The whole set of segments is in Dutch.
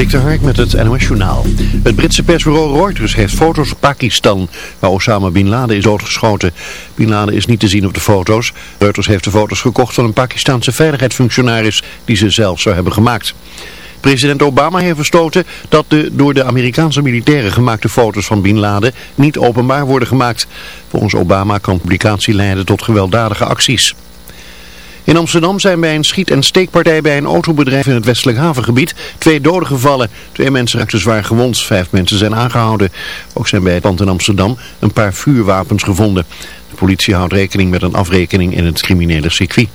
Dik Hark met het NOS Journaal. Het Britse persbureau Reuters heeft foto's van Pakistan, waar Osama Bin Laden is doodgeschoten. Bin Laden is niet te zien op de foto's. Reuters heeft de foto's gekocht van een Pakistanse veiligheidsfunctionaris die ze zelf zou hebben gemaakt. President Obama heeft verstoten dat de door de Amerikaanse militairen gemaakte foto's van Bin Laden niet openbaar worden gemaakt. Volgens Obama kan publicatie leiden tot gewelddadige acties. In Amsterdam zijn bij een schiet- en steekpartij bij een autobedrijf in het westelijk havengebied twee doden gevallen. Twee mensen raakten zwaar gewond, vijf mensen zijn aangehouden. Ook zijn bij het pand in Amsterdam een paar vuurwapens gevonden. De politie houdt rekening met een afrekening in het criminele circuit.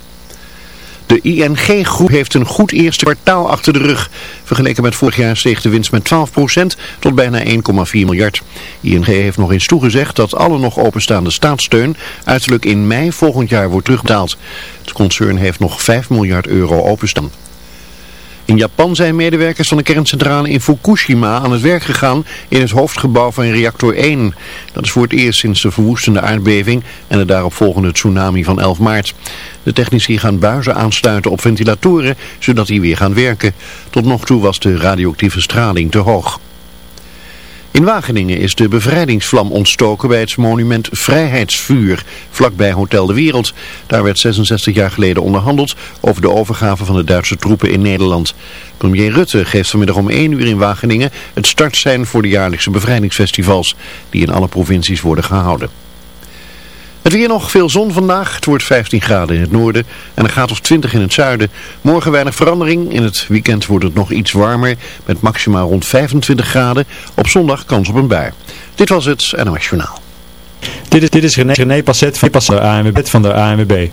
De ING-groep heeft een goed eerste kwartaal achter de rug. Vergeleken met vorig jaar steeg de winst met 12% tot bijna 1,4 miljard. ING heeft nog eens toegezegd dat alle nog openstaande staatssteun uiterlijk in mei volgend jaar wordt terugbetaald. Het concern heeft nog 5 miljard euro openstaan. In Japan zijn medewerkers van de kerncentrale in Fukushima aan het werk gegaan in het hoofdgebouw van reactor 1. Dat is voor het eerst sinds de verwoestende aardbeving en de daaropvolgende tsunami van 11 maart. De technici gaan buizen aansluiten op ventilatoren, zodat die weer gaan werken. Tot nog toe was de radioactieve straling te hoog. In Wageningen is de bevrijdingsvlam ontstoken bij het monument Vrijheidsvuur, vlakbij Hotel de Wereld. Daar werd 66 jaar geleden onderhandeld over de overgave van de Duitse troepen in Nederland. Premier Rutte geeft vanmiddag om 1 uur in Wageningen het startsein voor de jaarlijkse bevrijdingsfestivals, die in alle provincies worden gehouden. Het weer nog, veel zon vandaag. Het wordt 15 graden in het noorden en een graad of 20 in het zuiden. Morgen weinig verandering. In het weekend wordt het nog iets warmer met maximaal rond 25 graden. Op zondag kans op een bui. Dit was het NOS Journaal. Dit is, dit is René, Passet van de ANWB. Van de ANWB.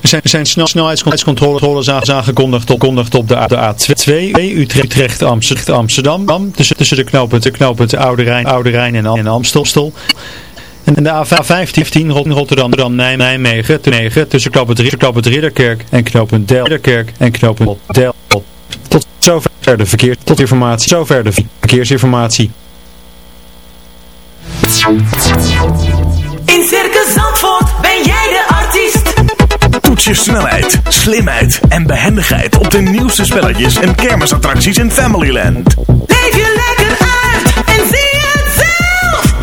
Er zijn, zijn snel, snelheidscontroles aangekondigd op, op de, de A2 Utrecht, Amsterdam, tussen, de Oude Rijn, Oude Rijn en, en Amstel. En de A15 Rotterdam, dan Nijmegen, tussen knooppunt Ridderkerk en knooppunt Delkerk en knooppunt Del. Tot zover de verkeer, tot informatie, zover de verkeersinformatie. In Circus Zandvoort ben jij de artiest. Toets je snelheid, slimheid en behendigheid op de nieuwste spelletjes en kermisattracties in Familyland. Leef je lekker uit en zie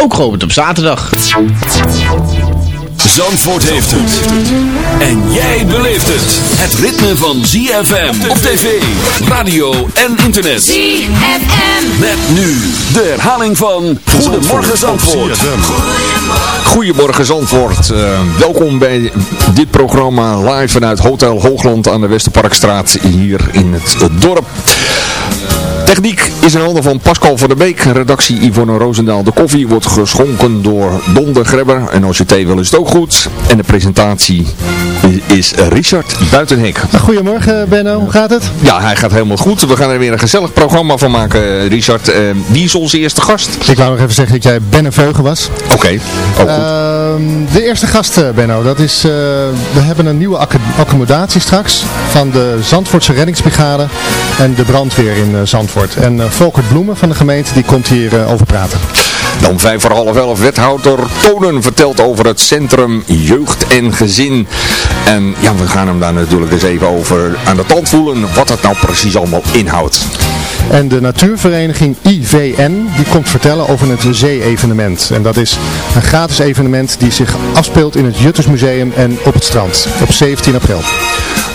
ook geopend op zaterdag. Zandvoort heeft het. En jij beleeft het. Het ritme van ZFM op tv, radio en internet. ZFM. Met nu de herhaling van Goedemorgen Zandvoort. Goedemorgen Zandvoort. Uh, welkom bij dit programma live vanuit Hotel Hoogland aan de Westerparkstraat hier in het dorp. Techniek is in handen van Pascal van der Beek. Redactie Yvonne Roosendaal. De koffie wordt geschonken door Don de Grebber. En als je thee wil is het ook goed. En de presentatie is Richard Buitenhek. Goedemorgen Benno, hoe gaat het? Ja, hij gaat helemaal goed. We gaan er weer een gezellig programma van maken, Richard. Uh, wie is onze eerste gast? Ik wou nog even zeggen dat jij Benne Veugen was. Oké, ook goed. Uh, de eerste gast, eh, Benno, dat is... Uh, we hebben een nieuwe accommodatie straks van de Zandvoortse reddingsbrigade en de brandweer in Zandvoort. En Volkert Bloemen van de gemeente, die komt hier over praten. Dan vijf voor half elf wethouder Tonen vertelt over het Centrum Jeugd en Gezin. En ja, we gaan hem daar natuurlijk eens even over aan de tand voelen wat het nou precies allemaal inhoudt. En de natuurvereniging IVN die komt vertellen over het zee-evenement. En dat is een gratis evenement die zich afspeelt in het Juttersmuseum en op het strand op 17 april.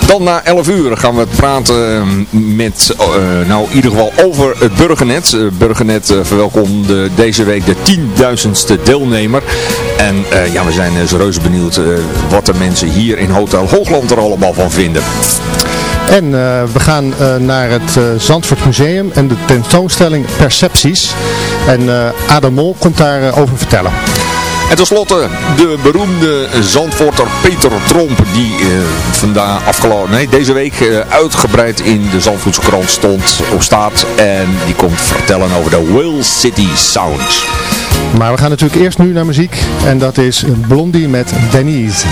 Dan na 11 uur gaan we praten met, eh, nou in ieder geval over het Burgernet. Uh, Burgernet uh, verwelkomde deze week de 10.000ste deelnemer. En ja, we zijn zo reuze benieuwd wat de mensen hier in Hotel Hoogland er allemaal van vinden. En we gaan naar het Zandvoort Museum en de tentoonstelling Percepties. En Adam Mol komt daarover over vertellen. En tenslotte de beroemde Zandvoorter Peter Tromp die uh, vandaag afgelopen, nee deze week uh, uitgebreid in de Zandvoortse krant stond op staat en die komt vertellen over de Will City Sounds. Maar we gaan natuurlijk eerst nu naar muziek en dat is Blondie met Denise.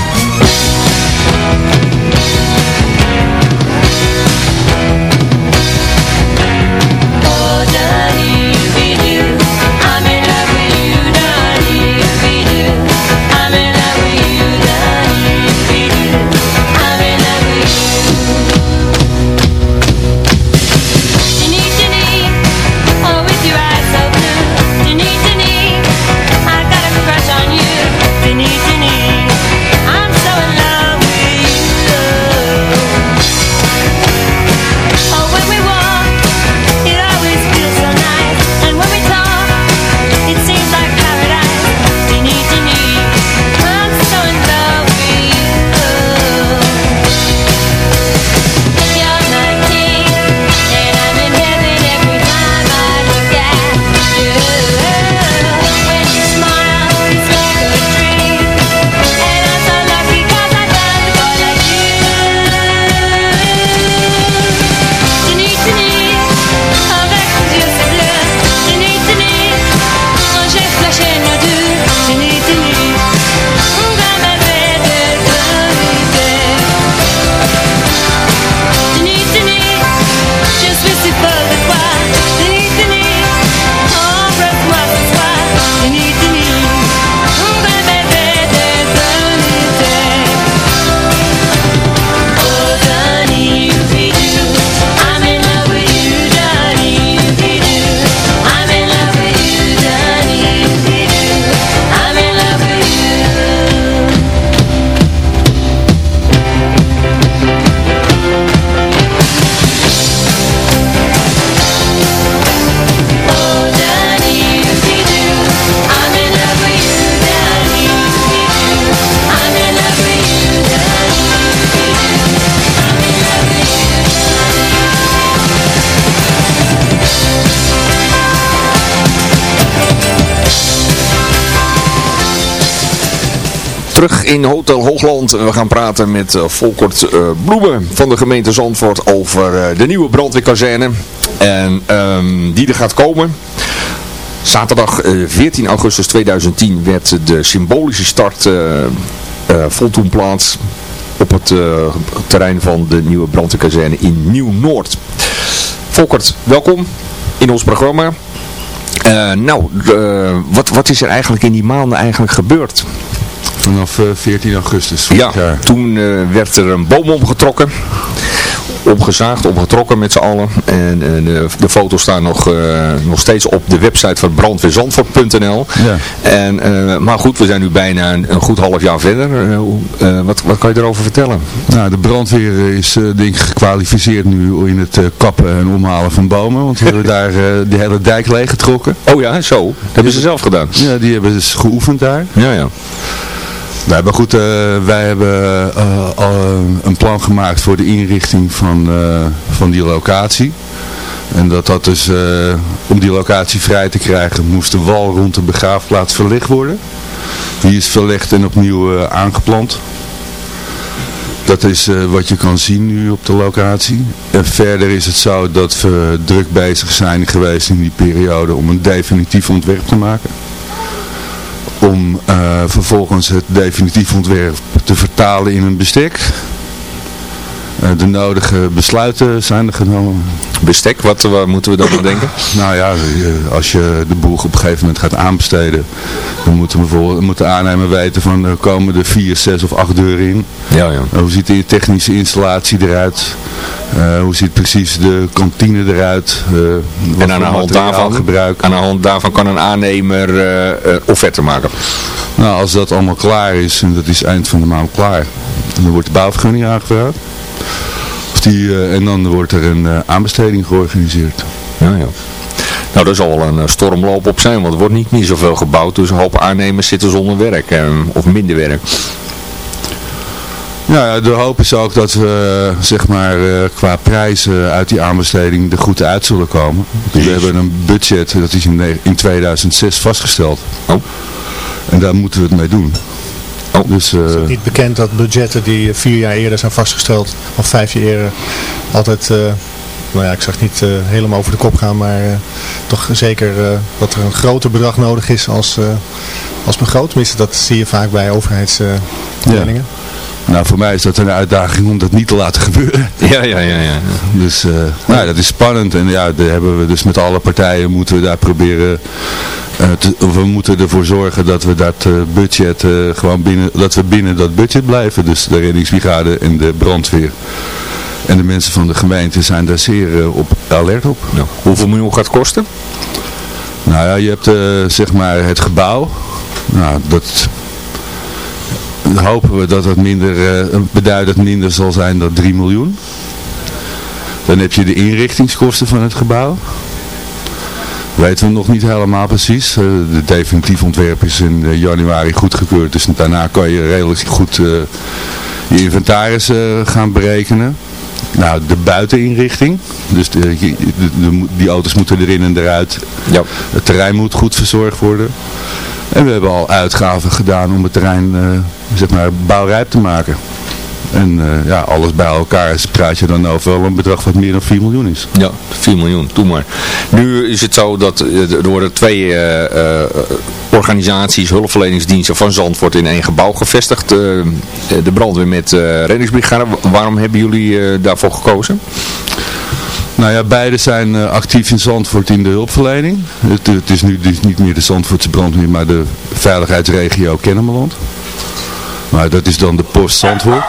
Terug in Hotel Hoogland. We gaan praten met uh, Volkert uh, Bloemen van de gemeente Zandvoort over uh, de nieuwe brandweerkazerne. En um, die er gaat komen. Zaterdag 14 augustus 2010 werd de symbolische start vond toen plaats op het terrein van de nieuwe brandweerkazerne in Nieuw-Noord. Volkert, welkom in ons programma. nou, wat, wat is er eigenlijk in die maanden eigenlijk gebeurd? Vanaf 14 augustus Ja, toen uh, werd er een boom omgetrokken. Opgezaagd, opgetrokken met z'n allen. En uh, de, de, foto's staan nog, uh, nog steeds op de website van brandweerzandvoort.nl. Ja. En, maar goed, we zijn nu bijna een, een goed half jaar verder. wat, wat kan je erover vertellen? Nou, de brandweer is denk ik gekwalificeerd nu in het kappen en omhalen van bomen. Want we hebben daar de hele dijk leeggetrokken. Oh ja, zo. Dat hebben ze zelf gedaan? Ja, die hebben dus geoefend daar. Ja, ja. Nee, maar goed, uh, wij hebben uh, al een plan gemaakt voor de inrichting van, van die locatie. En dat dat dus, om die locatie vrij te krijgen, moest de wal rond de begraafplaats verlegd worden. Die is verlegd en opnieuw aangeplant. Dat is wat je kan zien nu op de locatie. En verder is het zo dat we druk bezig zijn geweest in die periode om een definitief ontwerp te maken om uh, vervolgens het definitief ontwerp te vertalen in een bestek. Eh, de nodige besluiten zijn er genomen. Bestek, wat, wat moeten we dan aan denken? Nou ja, eh, als je de boel op een gegeven moment gaat aanbesteden, dan moeten we bijvoorbeeld moet de aannemer weten van er komen er vier, zes of acht deuren in. Ja, ja. Uh, hoe ziet de technische installatie eruit? Uh, hoe ziet precies de kantine eruit? Uh, en aan de, hand daarvan, aan de hand daarvan kan een aannemer offerte maken? Nou, als dat allemaal klaar is, en dat is eind van de maand klaar, dan wordt de bouwvergunning aangevraagd. Die, en dan wordt er een aanbesteding georganiseerd. Ja, ja. Nou, dat zal wel een stormloop op zijn, want er wordt niet meer zoveel gebouwd. Dus een hoop aannemers zitten zonder werk, eh, of minder werk. Ja, de hoop is ook dat we zeg maar, qua prijzen uit die aanbesteding er goed uit zullen komen. Dus we hebben een budget, dat is in 2006 vastgesteld. Oh. En daar moeten we het mee doen. Oh. Dus, uh, is het niet bekend dat budgetten die vier jaar eerder zijn vastgesteld, of vijf jaar eerder, altijd... Uh, nou ja, ik zag niet uh, helemaal over de kop gaan, maar uh, toch zeker uh, dat er een groter bedrag nodig is als, als begroot. Tenminste, dat zie je vaak bij overheidsleningen. Ja. Nou, voor mij is dat een uitdaging om dat niet te laten gebeuren. Ja, ja, ja. ja. Dus, nou, dat is spannend. En ja, daar hebben we dus met alle partijen moeten we daar proberen... We moeten ervoor zorgen dat we dat budget gewoon binnen, dat we binnen dat budget blijven. Dus de reddingsbrigade en de brandweer. En de mensen van de gemeente zijn daar zeer uh, op alert op. Ja. Hoeveel miljoen gaat het kosten? Nou ja, je hebt uh, zeg maar het gebouw. Nou, dat hopen we dat het minder, uh, beduidend minder zal zijn dan 3 miljoen. Dan heb je de inrichtingskosten van het gebouw. Weten we nog niet helemaal precies. de definitief ontwerp is in januari goedgekeurd. Dus daarna kan je redelijk goed je inventaris gaan berekenen. Nou, de buiteninrichting. Dus de, de, de, die auto's moeten erin en eruit. Ja. Het terrein moet goed verzorgd worden. En we hebben al uitgaven gedaan om het terrein uh, zeg maar, bouwrijp te maken. En uh, ja, alles bij elkaar praat je dan over wel een bedrag wat meer dan 4 miljoen is. Ja, 4 miljoen, doe maar. Nu is het zo dat er worden twee uh, uh, organisaties, hulpverleningsdiensten van Zandvoort in één gebouw gevestigd. de brandweer met reddingsbrigade. Waarom hebben jullie daarvoor gekozen? Nou ja, beide zijn actief in Zandvoort in de hulpverlening. Het, het is nu dus niet meer de Zandvoortse brandweer, maar de veiligheidsregio Kennemerland. Maar dat is dan de post Zandvoort.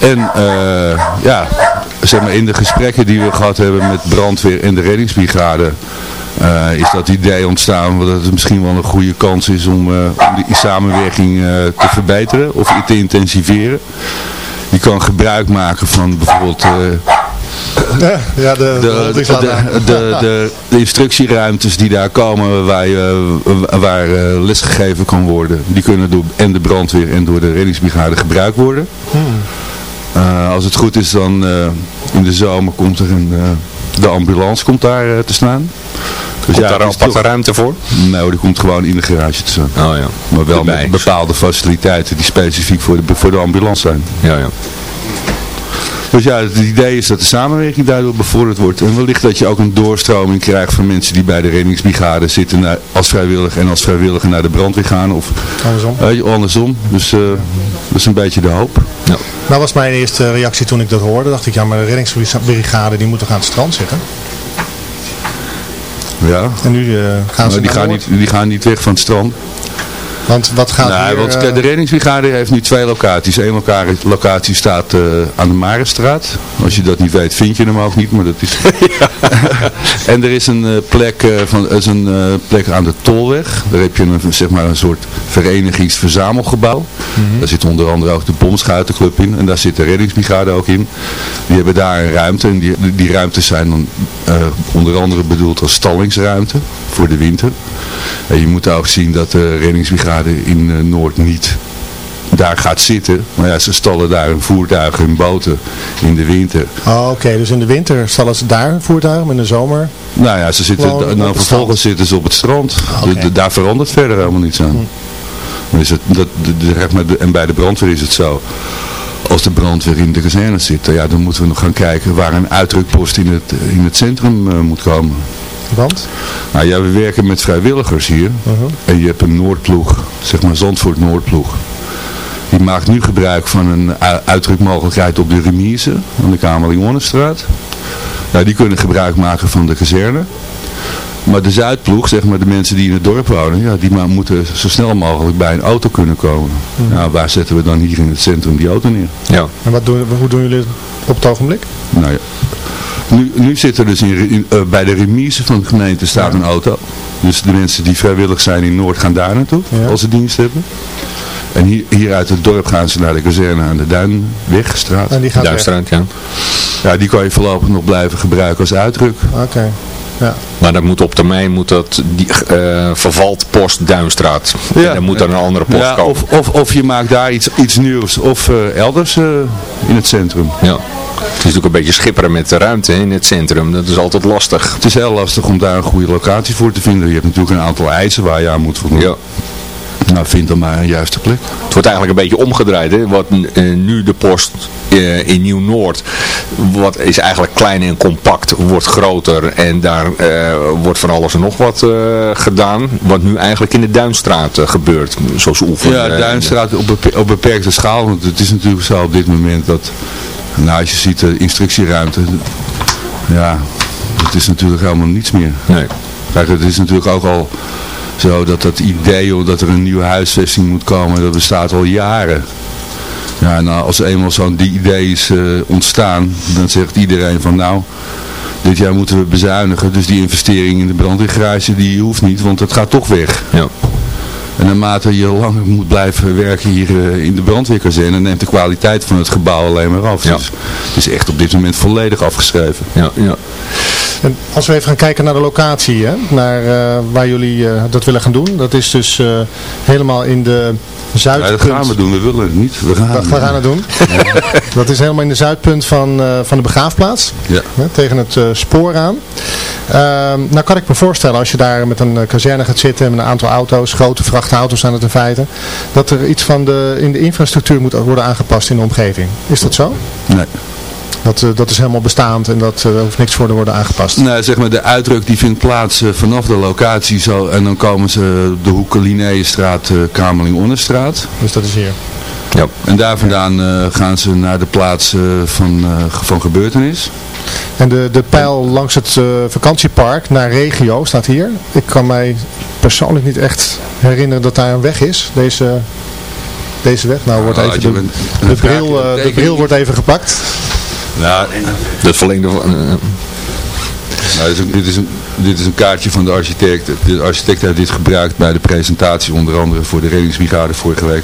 En uh, ja, zeg maar in de gesprekken die we gehad hebben met brandweer en de reddingsbrigade... Uh, is dat idee ontstaan dat het misschien wel een goede kans is om, uh, om die samenwerking te verbeteren of te intensiveren. Je kan gebruik maken van bijvoorbeeld ja, de, de, de, de, de, de instructieruimtes die daar komen waar, je, waar uh, lesgegeven kan worden, die kunnen door en de brandweer en door de reddingsbrigade gebruikt worden. Hmm. Uh, als het goed is dan uh, in de zomer komt er een, de ambulance komt daar te staan. Dus komt ja, daar een aparte toch... ruimte voor? Nou, die komt gewoon in de garage te staan. Oh ja. Maar wel met bepaalde faciliteiten die specifiek voor de, voor de ambulance zijn. Ja, ja. Dus ja, het idee is dat de samenwerking daardoor bevorderd wordt. En wellicht dat je ook een doorstroming krijgt van mensen die bij de reddingsbrigade zitten naar, als vrijwilliger en als vrijwilliger naar de brandweer gaan. Of andersom. Uh, andersom. Dus uh, dat is een beetje de hoop. Ja. Nou was mijn eerste reactie toen ik dat hoorde. Dacht ik, ja maar de reddingsbrigade die moet toch aan het strand zitten? Ja. En nu uh, gaan ze die gaan, niet, die gaan niet weg van het strand. Want wat gaat nou, hier, want de reddingsbrigade heeft nu twee locaties. Eén locatie staat uh, aan de Marenstraat. Als je dat niet weet, vind je hem ook niet, maar dat is... en er is een uh, plek, uh, van, is een, plek aan de Tolweg. Daar heb je een, zeg maar een soort verenigingsverzamelgebouw. Mm -hmm. Daar zit onder andere ook de Bomschuitenclub in. En daar zit de reddingsbrigade ook in. Die hebben daar een ruimte. En die, die ruimtes zijn dan onder andere bedoeld als stallingsruimte voor de winter. En je moet ook zien dat de reddingsbrigade in uh, Noord niet daar gaat zitten. Maar ja, ze stallen daar een voertuig en boten in de winter. Oh, oké. Dus in de winter stallen ze daar een voertuig, maar in de zomer... Nou ja, ze zitten, nou, vervolgens zitten ze op het strand. Okay. De, daar verandert verder helemaal niets aan. Hm. Is het, dat, de, de, en bij de brandweer is het zo. Als de brandweer in de kazerne zit, ja, dan moeten we nog gaan kijken waar een uitdrukpost in het, in het centrum uh, moet komen. Want? Nou ja, we werken met vrijwilligers hier. Uh -huh. En je hebt een Noordploeg, zeg maar Zandvoort Noordploeg. die maakt nu gebruik van een uitdrukmogelijkheid op de remise aan de Kamerling-Onnestraat. Nou, die kunnen gebruik maken van de kazerne. Maar de Zuidploeg, zeg maar de mensen die in het dorp wonen, ja, die maar moeten zo snel mogelijk bij een auto kunnen komen. Nou, waar zetten we dan hier in het centrum die auto neer? Ja. En wat doen, hoe doen jullie het op het ogenblik? Nou ja. Nu, nu zit er dus in, in, eh, bij de remise van de gemeente staat een auto. Dus de mensen die vrijwillig zijn in Noord gaan daar naartoe, Ja. als ze dienst hebben. En hier, hier uit het dorp gaan ze naar de kazerne aan de Duinwegstraat. En die gaat weg. Duimstraat, ja. Ja, die kan je voorlopig nog blijven gebruiken als uitdruk. Oké. Ja. Maar dat moet op termijn moet dat die, eh, vervalt post Duimstraat. Ja. En dan moet er een andere post Ja, komen. of, of, of je maakt daar iets, iets nieuws, of eh, elders eh, in het centrum. Ja. Het is natuurlijk een beetje schipperen met de ruimte in het centrum. Dat is altijd lastig. Het is heel lastig om daar een goede locatie voor te vinden. Je hebt natuurlijk een aantal eisen waar je aan moet voldoen. Ja. Nou, vind dan maar een juiste plek. Het wordt eigenlijk een beetje omgedraaid. Hè? Wat eh, nu de post eh, in Nieuw-Noord, wat is eigenlijk klein en compact, wordt groter. En daar eh, wordt van alles en nog wat gedaan. Wat nu eigenlijk in de Duinstraat gebeurt. Zoals oefen. Ja, Duinstraat op beperkte schaal. Want het is natuurlijk zo op dit moment dat, nou als je ziet de instructieruimte, ja, het is natuurlijk helemaal niets meer. Nee. Kijk, het is natuurlijk ook al zo dat dat idee dat er een nieuwe huisvesting moet komen, dat bestaat al jaren. Ja, nou, als eenmaal zo'n die idee is eh, ontstaan, dan zegt iedereen van nou, dit jaar moeten we bezuinigen. Dus die investering in de brandweergarage, die hoeft niet, want het gaat toch weg. Ja. En naarmate je langer moet blijven werken hier eh, in de brandweerkazerne, neemt de kwaliteit van het gebouw alleen maar af. Ja. Dus het is echt op dit moment volledig afgeschreven. Ja, ja. En als we even gaan kijken naar de locatie, hè, naar eh, waar jullie eh, dat willen gaan doen. Dat is dus eh, helemaal in de Ja, zuidpunt. dat gaan we doen, we willen het niet. We gaan, We, we gaan het doen. Dat is helemaal in de zuidpunt van, eh, van de begraafplaats. Ja. Hè, tegen het eh, spoor aan. Ehm, nou kan ik me voorstellen, als je daar met een eh, kazerne gaat zitten met een aantal auto's, grote vrachtauto's zijn het in feite, dat er iets van de, in de infrastructuur moet worden aangepast in de omgeving. Is dat zo? Nee. Dat, eh, dat is helemaal bestaand en dat eh, hoeft niks voor te worden aangepast. Nou, zeg maar, de uitdruk die vindt plaats eh, vanaf de locatie zo. En dan komen ze op de hoek Linnéestraat, uh, Kamerling-Onnestraat. Dus dat is hier. Ja. En daar vandaan eh, gaan ze naar de plaats van, eh, van gebeurtenis. En de, de pijl langs het eh, vakantiepark naar regio staat hier. Ik kan mij persoonlijk niet echt herinneren dat daar een weg is. Deze, deze weg. Nou wordt Ah, even de, de, bril, eh, de bril wordt even gepakt. Nou, Het verlengde van... nou, dit, is een, dit, is een, dit is een kaartje van de architect. De architect heeft dit gebruikt bij de presentatie, onder andere voor de reddingsbrigade vorige week.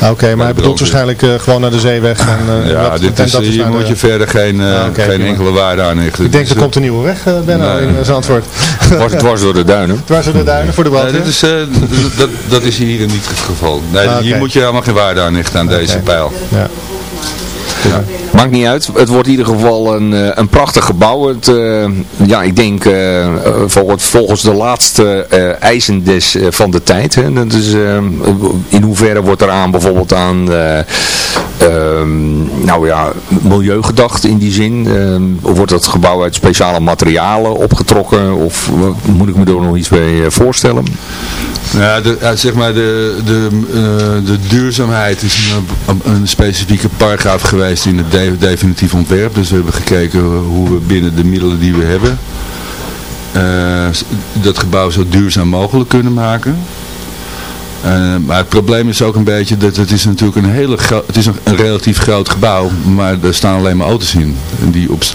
Ah, Oké, maar hij bedoelt waarschijnlijk eh, gewoon naar de zeeweg. En, eh, ja, dat- dit is, dat hier moet de- je verder geen, Ah, geen enkele waarde aan hechten. Ik denk Dus, er komt een nieuwe weg, Benno, Nee. in Zandvoort. dwars, dwars door de duinen. Dwars door de duinen voor de nee, brandweer. dat, is, dat, dat is hier niet het geval. Nee, Ah, Hier moet je helemaal geen waarde aan hechten aan deze pijl. Ja. Maakt niet uit. Het wordt in ieder geval een, eh, een prachtig gebouw. Het, eh, ja, ik denk eh, volgens, volgens de laatste eh, eisen van de tijd. Hè. Dat is, in hoeverre wordt er aan bijvoorbeeld aan eh, ehm, nou ja, milieu gedacht in die zin? Eh, wordt het gebouw uit speciale materialen opgetrokken? Of eh, moet ik me er nog iets bij eh, voorstellen? Ja, de, zeg maar de, de, eh, de duurzaamheid is een, een specifieke paragraaf geweest in het de- definitief ontwerp. Dus we hebben gekeken hoe we binnen de middelen die we hebben dat gebouw zo duurzaam mogelijk kunnen maken. Eh, maar het probleem is ook een beetje dat het is natuurlijk een hele het is een, relatief groot gebouw, maar er staan alleen maar auto's in. Die op, s-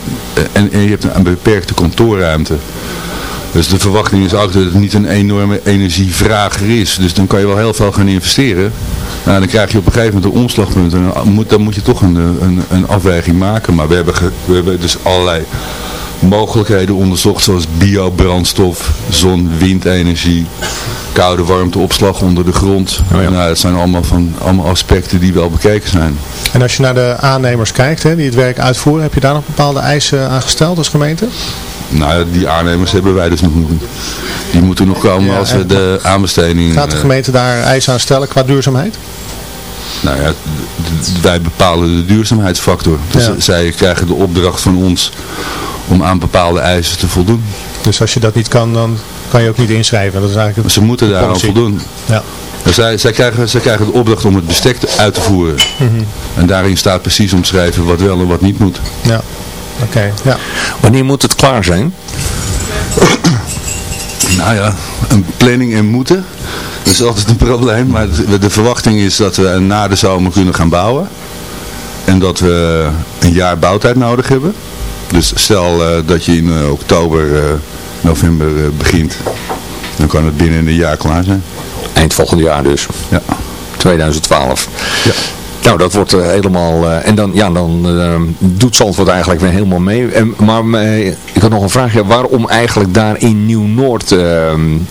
en, je hebt een, beperkte kantoorruimte. Dus de verwachting is ook dat het niet een enorme energievrager is. Dus dan kan je wel heel veel gaan investeren. Nou, dan krijg je op een gegeven moment een omslagpunt. En dan moet, dan moet je toch een, een, een afweging maken. Maar we hebben, we hebben dus allerlei mogelijkheden onderzocht. Zoals biobrandstof, zon, windenergie, koude warmteopslag onder de grond. Nou, dat zijn allemaal, van, allemaal aspecten die wel bekeken zijn. En als je naar de aannemers kijkt, hè, die het werk uitvoeren, heb je daar nog bepaalde eisen aan gesteld als gemeente? Nou, die aannemers hebben wij dus nog niet. Die moeten nog komen Ja, als we de aanbesteding... Gaat de eh, gemeente daar eisen aan stellen qua duurzaamheid? Nou ja, wij bepalen de duurzaamheidsfactor. Dus Ja. zij krijgen de opdracht van ons om aan bepaalde eisen te voldoen. Dus als je dat niet kan, dan kan je ook niet inschrijven. Dat is eigenlijk Ze moeten daar aan voldoen. Ja. Dus Zij, zij, krijgen, zij krijgen de opdracht om het bestek te- uit te voeren. Mhm. En daarin staat precies omschreven wat wel en wat niet moet. Ja. Oké, ja. Wanneer moet het klaar zijn? Nou ja, een planning en moeten. Dat is altijd een probleem. Maar de, de verwachting is dat we na de zomer kunnen gaan bouwen. En dat we een jaar bouwtijd nodig hebben. Dus stel eh, dat je in eh, oktober, eh, november eh, begint. Dan kan het binnen een jaar klaar zijn. Eind volgend jaar dus. Ja. 2012. Ja. Nou, dat wordt eh, helemaal... eh, en dan, ja, dan eh, doet Zandvoort eigenlijk weer helemaal mee. En, maar ik had nog een vraagje. Waarom eigenlijk daar in Nieuw-Noord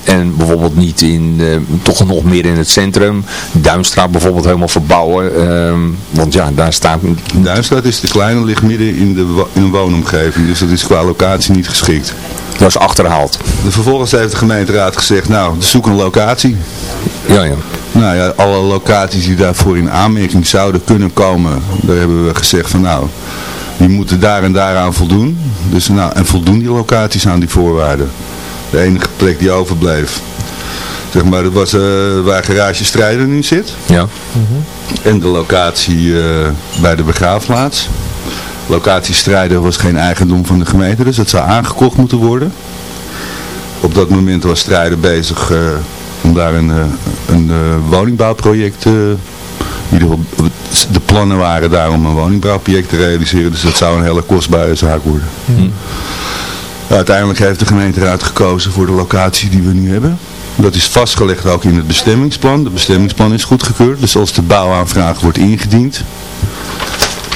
en bijvoorbeeld niet in, toch nog meer in het centrum, Duinstraat bijvoorbeeld helemaal verbouwen? want ja, daar staat... Duinstraat is de kleine, ligt midden in, de, in een woonomgeving. Dus dat is qua locatie niet geschikt. Dat is achterhaald. De vervolgens heeft de gemeenteraad gezegd, nou, zoek een locatie. Ja, ja. Nou ja, alle locaties die daarvoor in aanmerking zouden kunnen komen, daar hebben we gezegd van nou, die moeten daar en daaraan voldoen. Dus nou, en voldoen die locaties aan die voorwaarden. De enige plek die overbleef, zeg maar, dat was eh, waar Garage Strijder nu zit. Ja. En de locatie eh, bij de begraafplaats. Locatie Strijder was geen eigendom van de gemeente, dus dat zou aangekocht moeten worden. Op dat moment was Strijder bezig eh, om daar een, eh, een eh, woningbouwproject, eh, in ieder geval de plannen waren daar om een woningbouwproject te realiseren, dus dat zou een hele kostbare zaak worden. Uiteindelijk heeft de gemeenteraad gekozen voor de locatie die we nu hebben. Dat is vastgelegd ook in het bestemmingsplan. Het bestemmingsplan is goedgekeurd. Dus als de bouwaanvraag wordt ingediend.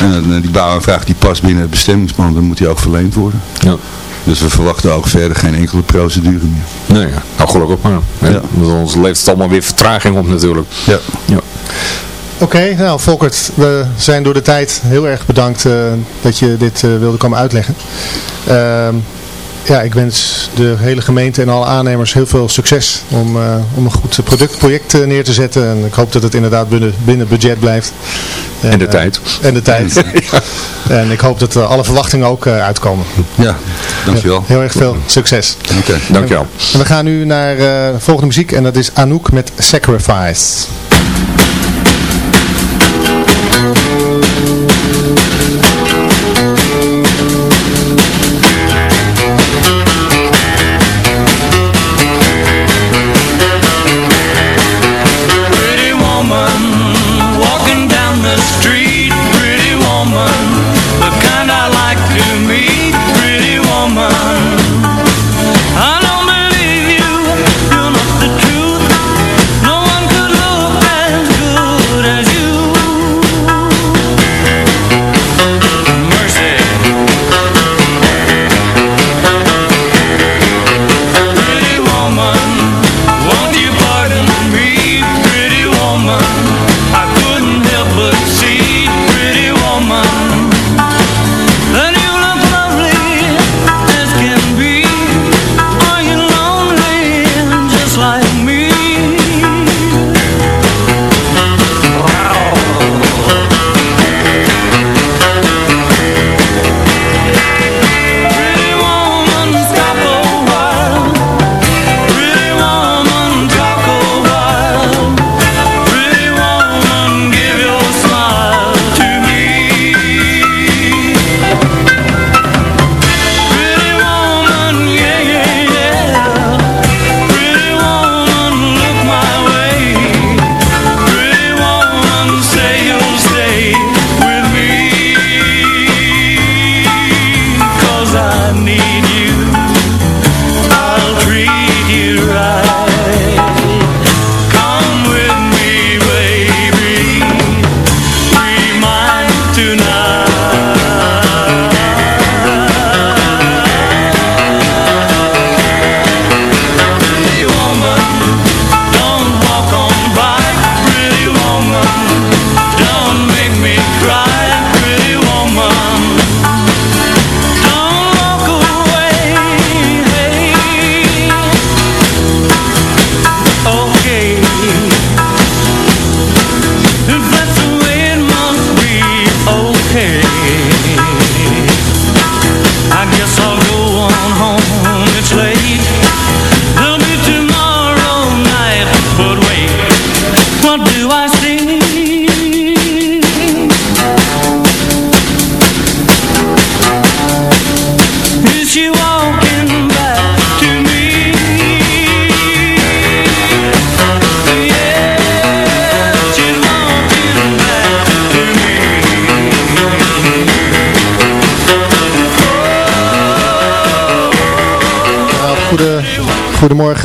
En eh, die bouwaanvraag die past binnen het bestemmingsplan, dan moet die ook verleend worden. Ja. Dus we verwachten ook verder geen enkele procedure meer. Nee, ja. nou gelukkig maar. hè. Ja. Want Anders levert het allemaal weer vertraging op natuurlijk. Ja. Ja. Oké, nou Volkert, we zijn door de tijd heel erg bedankt eh, dat je dit eh, wilde komen uitleggen. Ehm, ja, ik wens de hele gemeente en alle aannemers heel veel succes om, eh, om een goed productproject eh, neer te zetten. En ik hoop dat het inderdaad binnen, binnen budget blijft. En de eh, tijd. En de tijd. En ik hoop dat alle verwachtingen ook uitkomen. Ja, dankjewel. Heel erg veel succes. Oké. Dankjewel. En we gaan nu naar de volgende muziek en dat is Anouk met Sacrifice.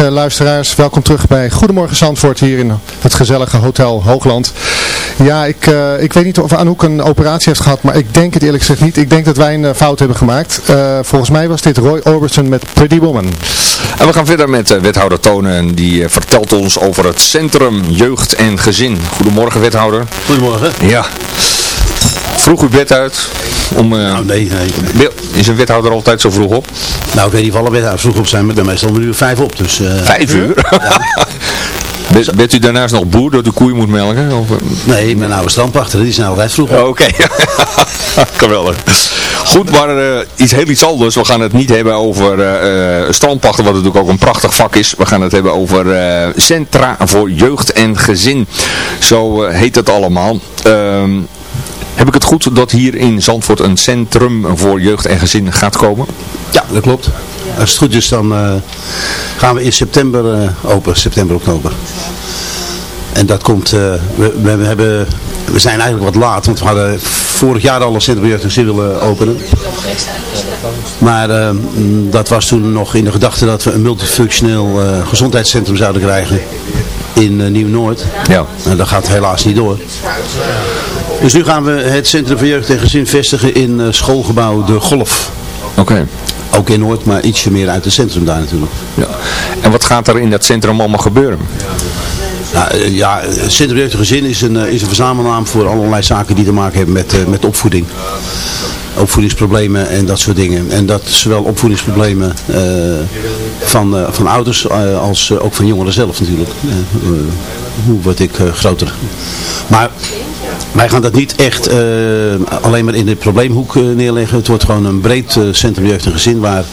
Goedemorgen luisteraars, welkom terug bij Goedemorgen Zandvoort hier in het gezellige Hotel Hoogland. Ja, ik, eh, ik weet niet of Anouk een operatie heeft gehad, maar ik denk het eerlijk gezegd niet. Ik denk dat wij een eh, fout hebben gemaakt. Eh, volgens mij was dit Roy Orbison met Pretty Woman. En we gaan verder met eh, wethouder Tonen en die vertelt ons over het Centrum Jeugd en Gezin. Goedemorgen wethouder. Goedemorgen. Ja. Vroeg uw bed uit om... eh, Nou, nee, nee. Is een wethouder altijd zo vroeg op? Nou, ik weet niet of alle wethouders vroeg op zijn, maar ben meestal om een uur vijf op. Dus, eh, Vijf uur? Bent, bent u daarnaast nog boer dat u koeien moet melken? Of, eh? Nee, ben oude strandpachter, die zijn altijd vroeg op. Oh, Oké, geweldig. Goed, maar iets heel iets anders. We gaan het niet hebben over eh, strandpachten, wat natuurlijk ook een prachtig vak is. We gaan het hebben over Centra voor Jeugd en Gezin. Zo heet het allemaal. Ehm, heb ik het goed dat hier in Zandvoort een centrum voor jeugd en gezin gaat komen? Ja, dat klopt. Als het goed is, dan eh, gaan we in september eh, open, september, oktober. En dat komt, eh, we, we, hebben, we zijn eigenlijk wat laat, want we hadden vorig jaar al een centrum jeugd en gezin willen openen. Maar dat was toen nog in de gedachte dat we een multifunctioneel gezondheidscentrum zouden krijgen in eh, Nieuw-Noord. Ja. En dat gaat helaas niet door. Dus nu gaan we het Centrum voor Jeugd en Gezin vestigen in eh, schoolgebouw De Golf. Oké. Ook in Noord, maar ietsje meer uit het centrum daar natuurlijk. Ja. En wat gaat er in dat centrum allemaal gebeuren? Nou, eh, ja, het Centrum Jeugd en Gezin is een, is een verzamelnaam voor allerlei zaken die te maken hebben met, met opvoeding. Opvoedingsproblemen en dat soort dingen. En dat zowel opvoedingsproblemen eh, van, eh, van ouders eh, als ook van jongeren zelf natuurlijk. Hoe word ik groter? Maar wij gaan dat niet echt alleen maar in de probleemhoek neerleggen. Het wordt gewoon een breed centrum jeugd en gezin waar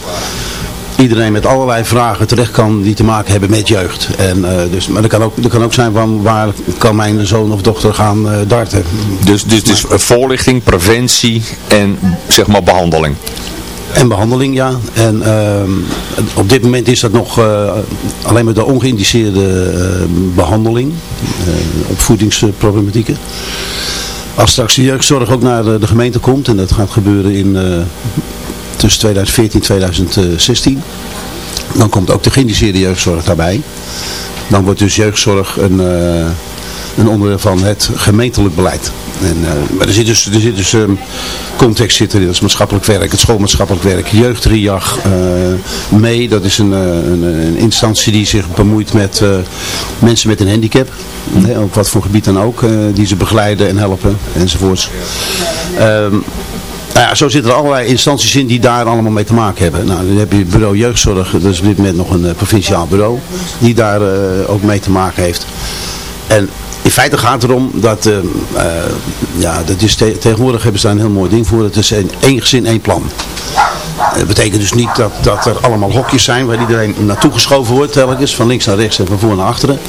iedereen met allerlei vragen terecht kan die te maken hebben met jeugd. En, eh, dus, maar dat kan, ook, dat kan ook zijn van waar kan mijn zoon of dochter gaan eh, darten. Dus, dus, dus voorlichting, preventie en zeg maar behandeling. En behandeling, ja. En ehm, op dit moment is dat nog eh, alleen maar de ongeïndiceerde eh, behandeling, eh, opvoedingsproblematieken. Als straks de jeugdzorg ook naar de, de gemeente komt, en dat gaat gebeuren in, tussen 2014 en 2016, dan komt ook de geïndiceerde jeugdzorg daarbij. Dan wordt dus jeugdzorg een, eh, een onderdeel van het gemeentelijk beleid. En, eh, maar er zit dus, er zit dus ehm, context zit erin, dat is maatschappelijk werk, het schoolmaatschappelijk werk, jeugdriag eh, mee. Dat is een, een, een instantie die zich bemoeit met mensen met een handicap. Hè, op wat voor gebied dan ook, die ze begeleiden en helpen enzovoorts. Ehm, nou ja, zo zitten er allerlei instanties in die daar allemaal mee te maken hebben. Nou, dan heb je het bureau jeugdzorg, dat is op dit moment nog een eh, provinciaal bureau, die daar eh, ook mee te maken heeft. En in feite gaat het erom dat, eh, eh, ja, dat is te- tegenwoordig hebben ze daar een heel mooi ding voor. Het is één, één gezin, één plan. Dat betekent dus niet dat, dat er allemaal hokjes zijn waar iedereen naartoe geschoven wordt telkens, van links naar rechts en van voor naar achteren.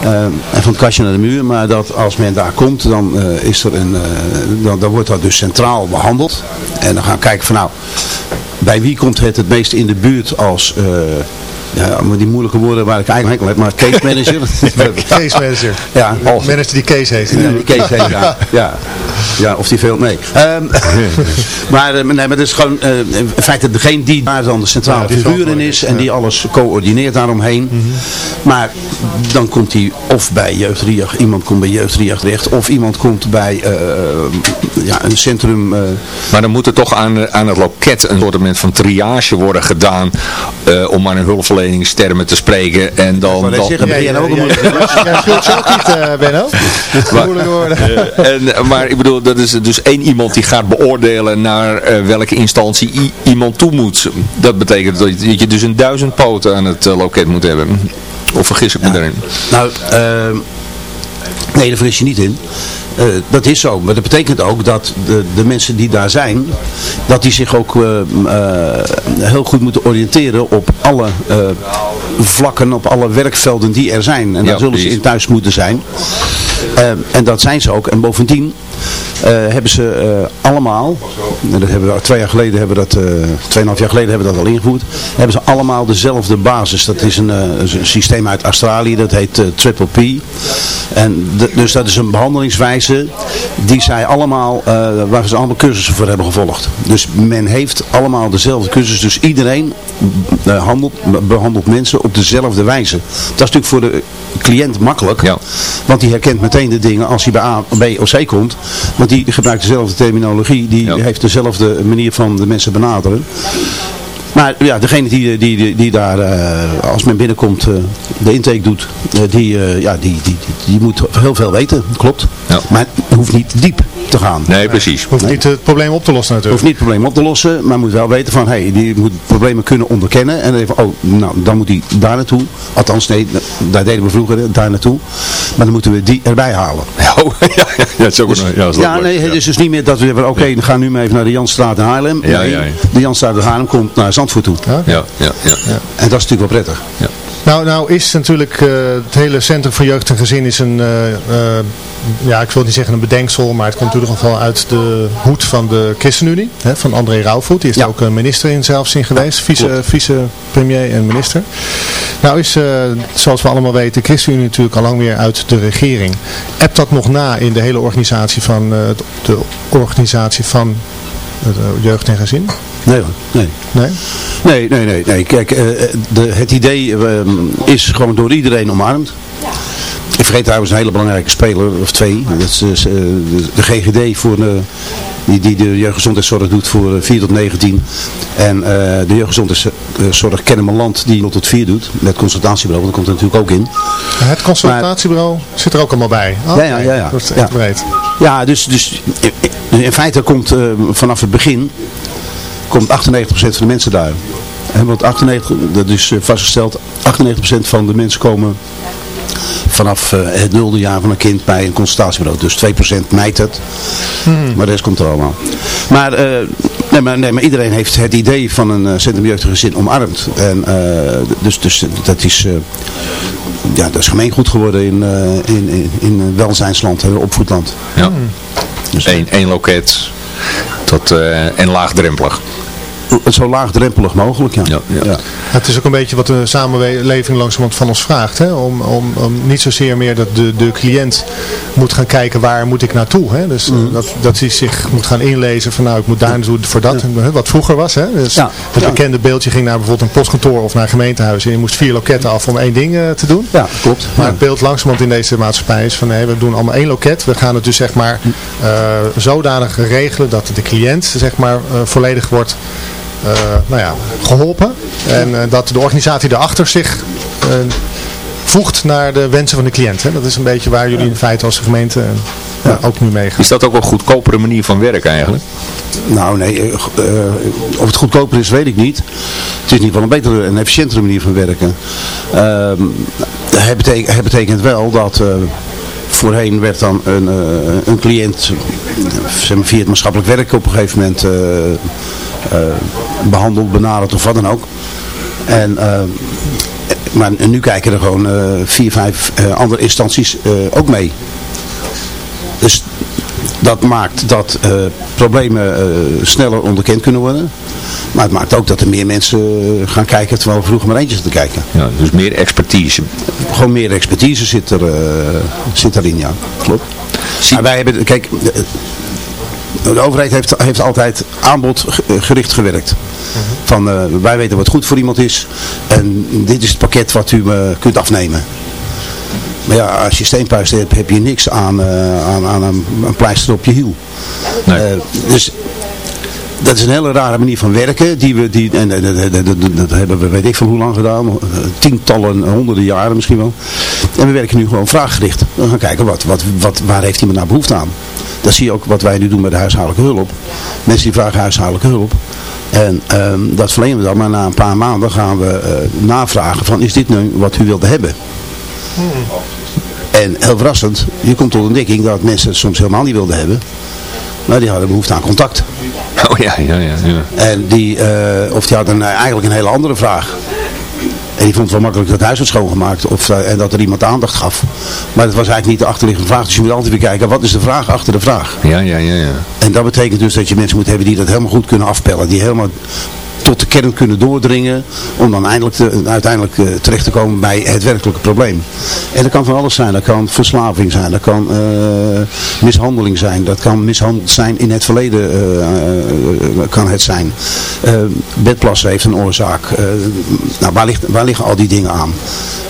Eh, en van het kastje naar de muur, maar dat als men daar komt, dan, eh, is er een, eh, dan, dan wordt dat dus centraal behandeld. En dan gaan we kijken van nou, bij wie komt het het meest in de buurt als... ja, maar die moeilijke woorden waar ik eigenlijk heb, maar case manager. Case manager. Ja. Manager die Case heet. Ja, die Kees heet, ja. ja. Ja, of die veel, nee. Ehm, maar, eh, nee, maar het is gewoon, eh, in feite degene die daar dan de centrale Ja, figuur in is en ja. die alles coördineert daaromheen. Maar dan komt hij of bij Jeugdriag, iemand komt bij Jeugdriag terecht, of iemand komt bij eh, ja, een centrum... eh, Maar dan moet er toch aan, aan het loket een soort van triage worden gedaan eh, om maar in hulpverleningstermen te spreken. En dan, dan, zeggen, ben jij nou ook een moeilijke eh, en, eh, maar ik bedoel, dat is dus één iemand die gaat beoordelen naar eh, welke instantie iemand toe moet. Dat betekent dat je, dat je dus een duizend poten aan het eh, loket moet hebben. Of vergis ik me daarin? Nou, ehm, nee, daar vergis je niet in. Eh, dat is zo, maar dat betekent ook dat de, de mensen die daar zijn, dat die zich ook eh, eh, heel goed moeten oriënteren op alle vlakken, op alle werkvelden die er zijn. En Ja, daar zullen ze in thuis moeten zijn. En dat zijn ze ook. En bovendien hebben ze eh, allemaal En dat hebben we, twee jaar geleden hebben we dat, eh, tweeënhalf jaar geleden hebben we dat al ingevoerd. Hebben ze allemaal dezelfde basis. Dat is een, eh, een systeem uit Australië, dat heet eh, Triple P. En de- dus dat is een behandelingswijze die zij allemaal, eh, waar ze allemaal cursussen voor hebben gevolgd. Dus men heeft allemaal dezelfde cursus. Dus iedereen eh, handelt, behandelt mensen op dezelfde wijze. Dat is natuurlijk voor de cliënt makkelijk. Want die herkent meteen de dingen als hij bij A, B of C komt. Want die gebruikt dezelfde terminologie. Die heeft dezelfde manier van de mensen benaderen. Maar ja, degene die, die, die, die daar, eh, als men binnenkomt, eh, de intake doet, eh, die, eh, ja, die, die, die, die moet heel veel weten, klopt. Maar het hoeft niet diep te gaan. Nee, precies. Hoeft niet het probleem op te lossen natuurlijk. Hoeft niet het probleem op te lossen, maar moet wel weten van, hé, hey, die moet problemen kunnen onderkennen. En dan even, oh, nou, dan moet hij daar naartoe. Althans, nee, daar deden we vroeger, daar naartoe. Maar dan moeten we die erbij halen. Oh, ja, ja, dat is ook een, ja, is Ja, nee, het is dus niet meer dat we zeggen, oké, dan gaan we nu maar even naar de Jansstraat in Haarlem. Ja, Nee, ja, ja. De Jansstraat in Haarlem komt naar Zandvoort toe. Ja, ja, ja. En dat is natuurlijk wel prettig. Nou, nou is natuurlijk eh, het hele Centrum voor Jeugd en Gezin is een, eh, eh, ja ik wil niet zeggen een bedenksel, maar het komt in ieder geval uit de hoed van de ChristenUnie, hè, van André Rauwvoet. Die is ook een minister in zelfs in geweest, vice, vice-premier en minister. Nou is, eh, zoals we allemaal weten, de ChristenUnie natuurlijk al lang weer uit de regering. Ebt dat nog na in de hele organisatie van, eh, de organisatie van Jeugd en Gezin? Nee hoor, nee. Nee? Nee, nee, nee. nee. Kijk, eh, de, het idee eh, is gewoon door iedereen omarmd. Ik vergeet trouwens een hele belangrijke speler, of twee. Dat is eh, de, de GGD voor de, die, die de jeugdgezondheidszorg doet voor eh, 4 tot 19. En eh, de jeugdgezondheidszorg Kennemerland die 0 tot 4 doet. Met consultatiebureau, dat komt er natuurlijk ook in. Het consultatiebureau zit er ook allemaal bij. Ja, ja, ja. ja. Dat is echt ja. breed. Ja, dus, dus in, feite komt eh, vanaf het begin komt 98% van de mensen daar. Hè, want 98, dat is eh, vastgesteld, 98% van de mensen komen vanaf eh, het nulde jaar van een kind bij een consultatiebureau. Dus 2% mijt het, maar de rest komt er allemaal. Maar, eh, nee, maar, nee, maar iedereen heeft het idee van een eh, centrum jeugdig gezin omarmd. En, dus, dus dat is... ja, dat is gemeengoed geworden in, in, in, in welzijnsland, opvoedland. Ja. Dus één, één loket tot, eh, en laagdrempelig. Zo laagdrempelig mogelijk, ja. ja. Het is ook een beetje wat de samenleving langzamerhand van ons vraagt. Hè? Om, om, om niet zozeer meer dat de, de cliënt moet gaan kijken waar moet ik naartoe. Hè? Dus eh, Mhm. dat, dat hij zich moet gaan inlezen van nou ik moet daar naartoe voor dat. Wat vroeger was. Hè? Dus Ja. Het bekende beeldje ging naar bijvoorbeeld een postkantoor of naar een gemeentehuis. En je moest vier loketten af om één ding eh, te doen. Ja, klopt. Maar het beeld langzamerhand in deze maatschappij is van nee, we doen allemaal één loket. We gaan het dus zeg maar eh, zodanig regelen dat de cliënt zeg maar volledig wordt nou ja, geholpen. En eh, dat de organisatie daarachter zich eh, voegt naar de wensen van de cliënt. Hè. Dat is een beetje waar jullie in feite als gemeente eh, ja, ook nu mee gaan. Is dat ook een goedkopere manier van werken eigenlijk? Nou nee, eh, eh, of het goedkoper is weet ik niet. Het is in ieder geval een betere en efficiëntere manier van werken. Ehm, het, betekent, het betekent wel dat eh, voorheen werd dan een, eh, een cliënt eh, zeg maar, via het maatschappelijk werk op een gegeven moment eh, eh, behandeld, benaderd of wat dan ook. En, eh, maar nu kijken er gewoon eh, vier, vijf eh, andere instanties eh, ook mee. Dus dat maakt dat eh, problemen eh, sneller onderkend kunnen worden. Maar het maakt ook dat er meer mensen eh, gaan kijken terwijl we vroeger maar eentje zitten kijken. Ja, dus meer expertise. Gewoon meer expertise zit, er, eh, zit erin, ja. Klopt. Maar wij hebben, kijk, de, overheid heeft, heeft altijd aanbodgericht gewerkt. Van eh, wij weten wat goed voor iemand is en dit is het pakket wat u me kunt afnemen. Maar ja, als je steenpuist hebt, heb je niks aan, eh, aan, aan een, een pleister op je hiel. Eh, dus dat is een hele rare manier van werken. Die we, die, en, dat hebben we weet ik van hoe lang gedaan. eh, Tientallen, honderden jaren misschien wel. En we werken nu gewoon vraaggericht. We gaan kijken wat, wat, wat, waar heeft iemand nou behoefte aan. Dat zie je ook wat wij nu doen met de huishoudelijke hulp. Mensen die vragen huishoudelijke hulp. En ehm, dat verlenen we dan. Maar na een paar maanden gaan we eh, navragen van is dit nu wat u wilde hebben. En heel verrassend, je komt tot ontdekking dat mensen het soms helemaal niet wilden hebben. Maar die hadden behoefte aan contact. Oh ja, ja, ja. ja. En die, eh, of die hadden eh, eigenlijk een hele andere vraag. En die vond het wel makkelijk dat het huis werd schoongemaakt of, eh, en dat er iemand aandacht gaf. Maar dat was eigenlijk niet de achterliggende vraag. Dus je moet altijd weer kijken, wat is de vraag achter de vraag? Ja, ja, ja, ja. En dat betekent dus dat je mensen moet hebben die dat helemaal goed kunnen afpellen. Die helemaal tot de kern kunnen doordringen om dan eindelijk te- uiteindelijk eh, terecht te komen bij het werkelijke probleem. En dat kan van alles zijn. Dat kan verslaving zijn, dat kan eh, mishandeling zijn, dat kan mishandeld zijn in het verleden eh, kan het zijn. Bedplassen heeft een oorzaak. Nou, waar, ligt, waar liggen al die dingen aan?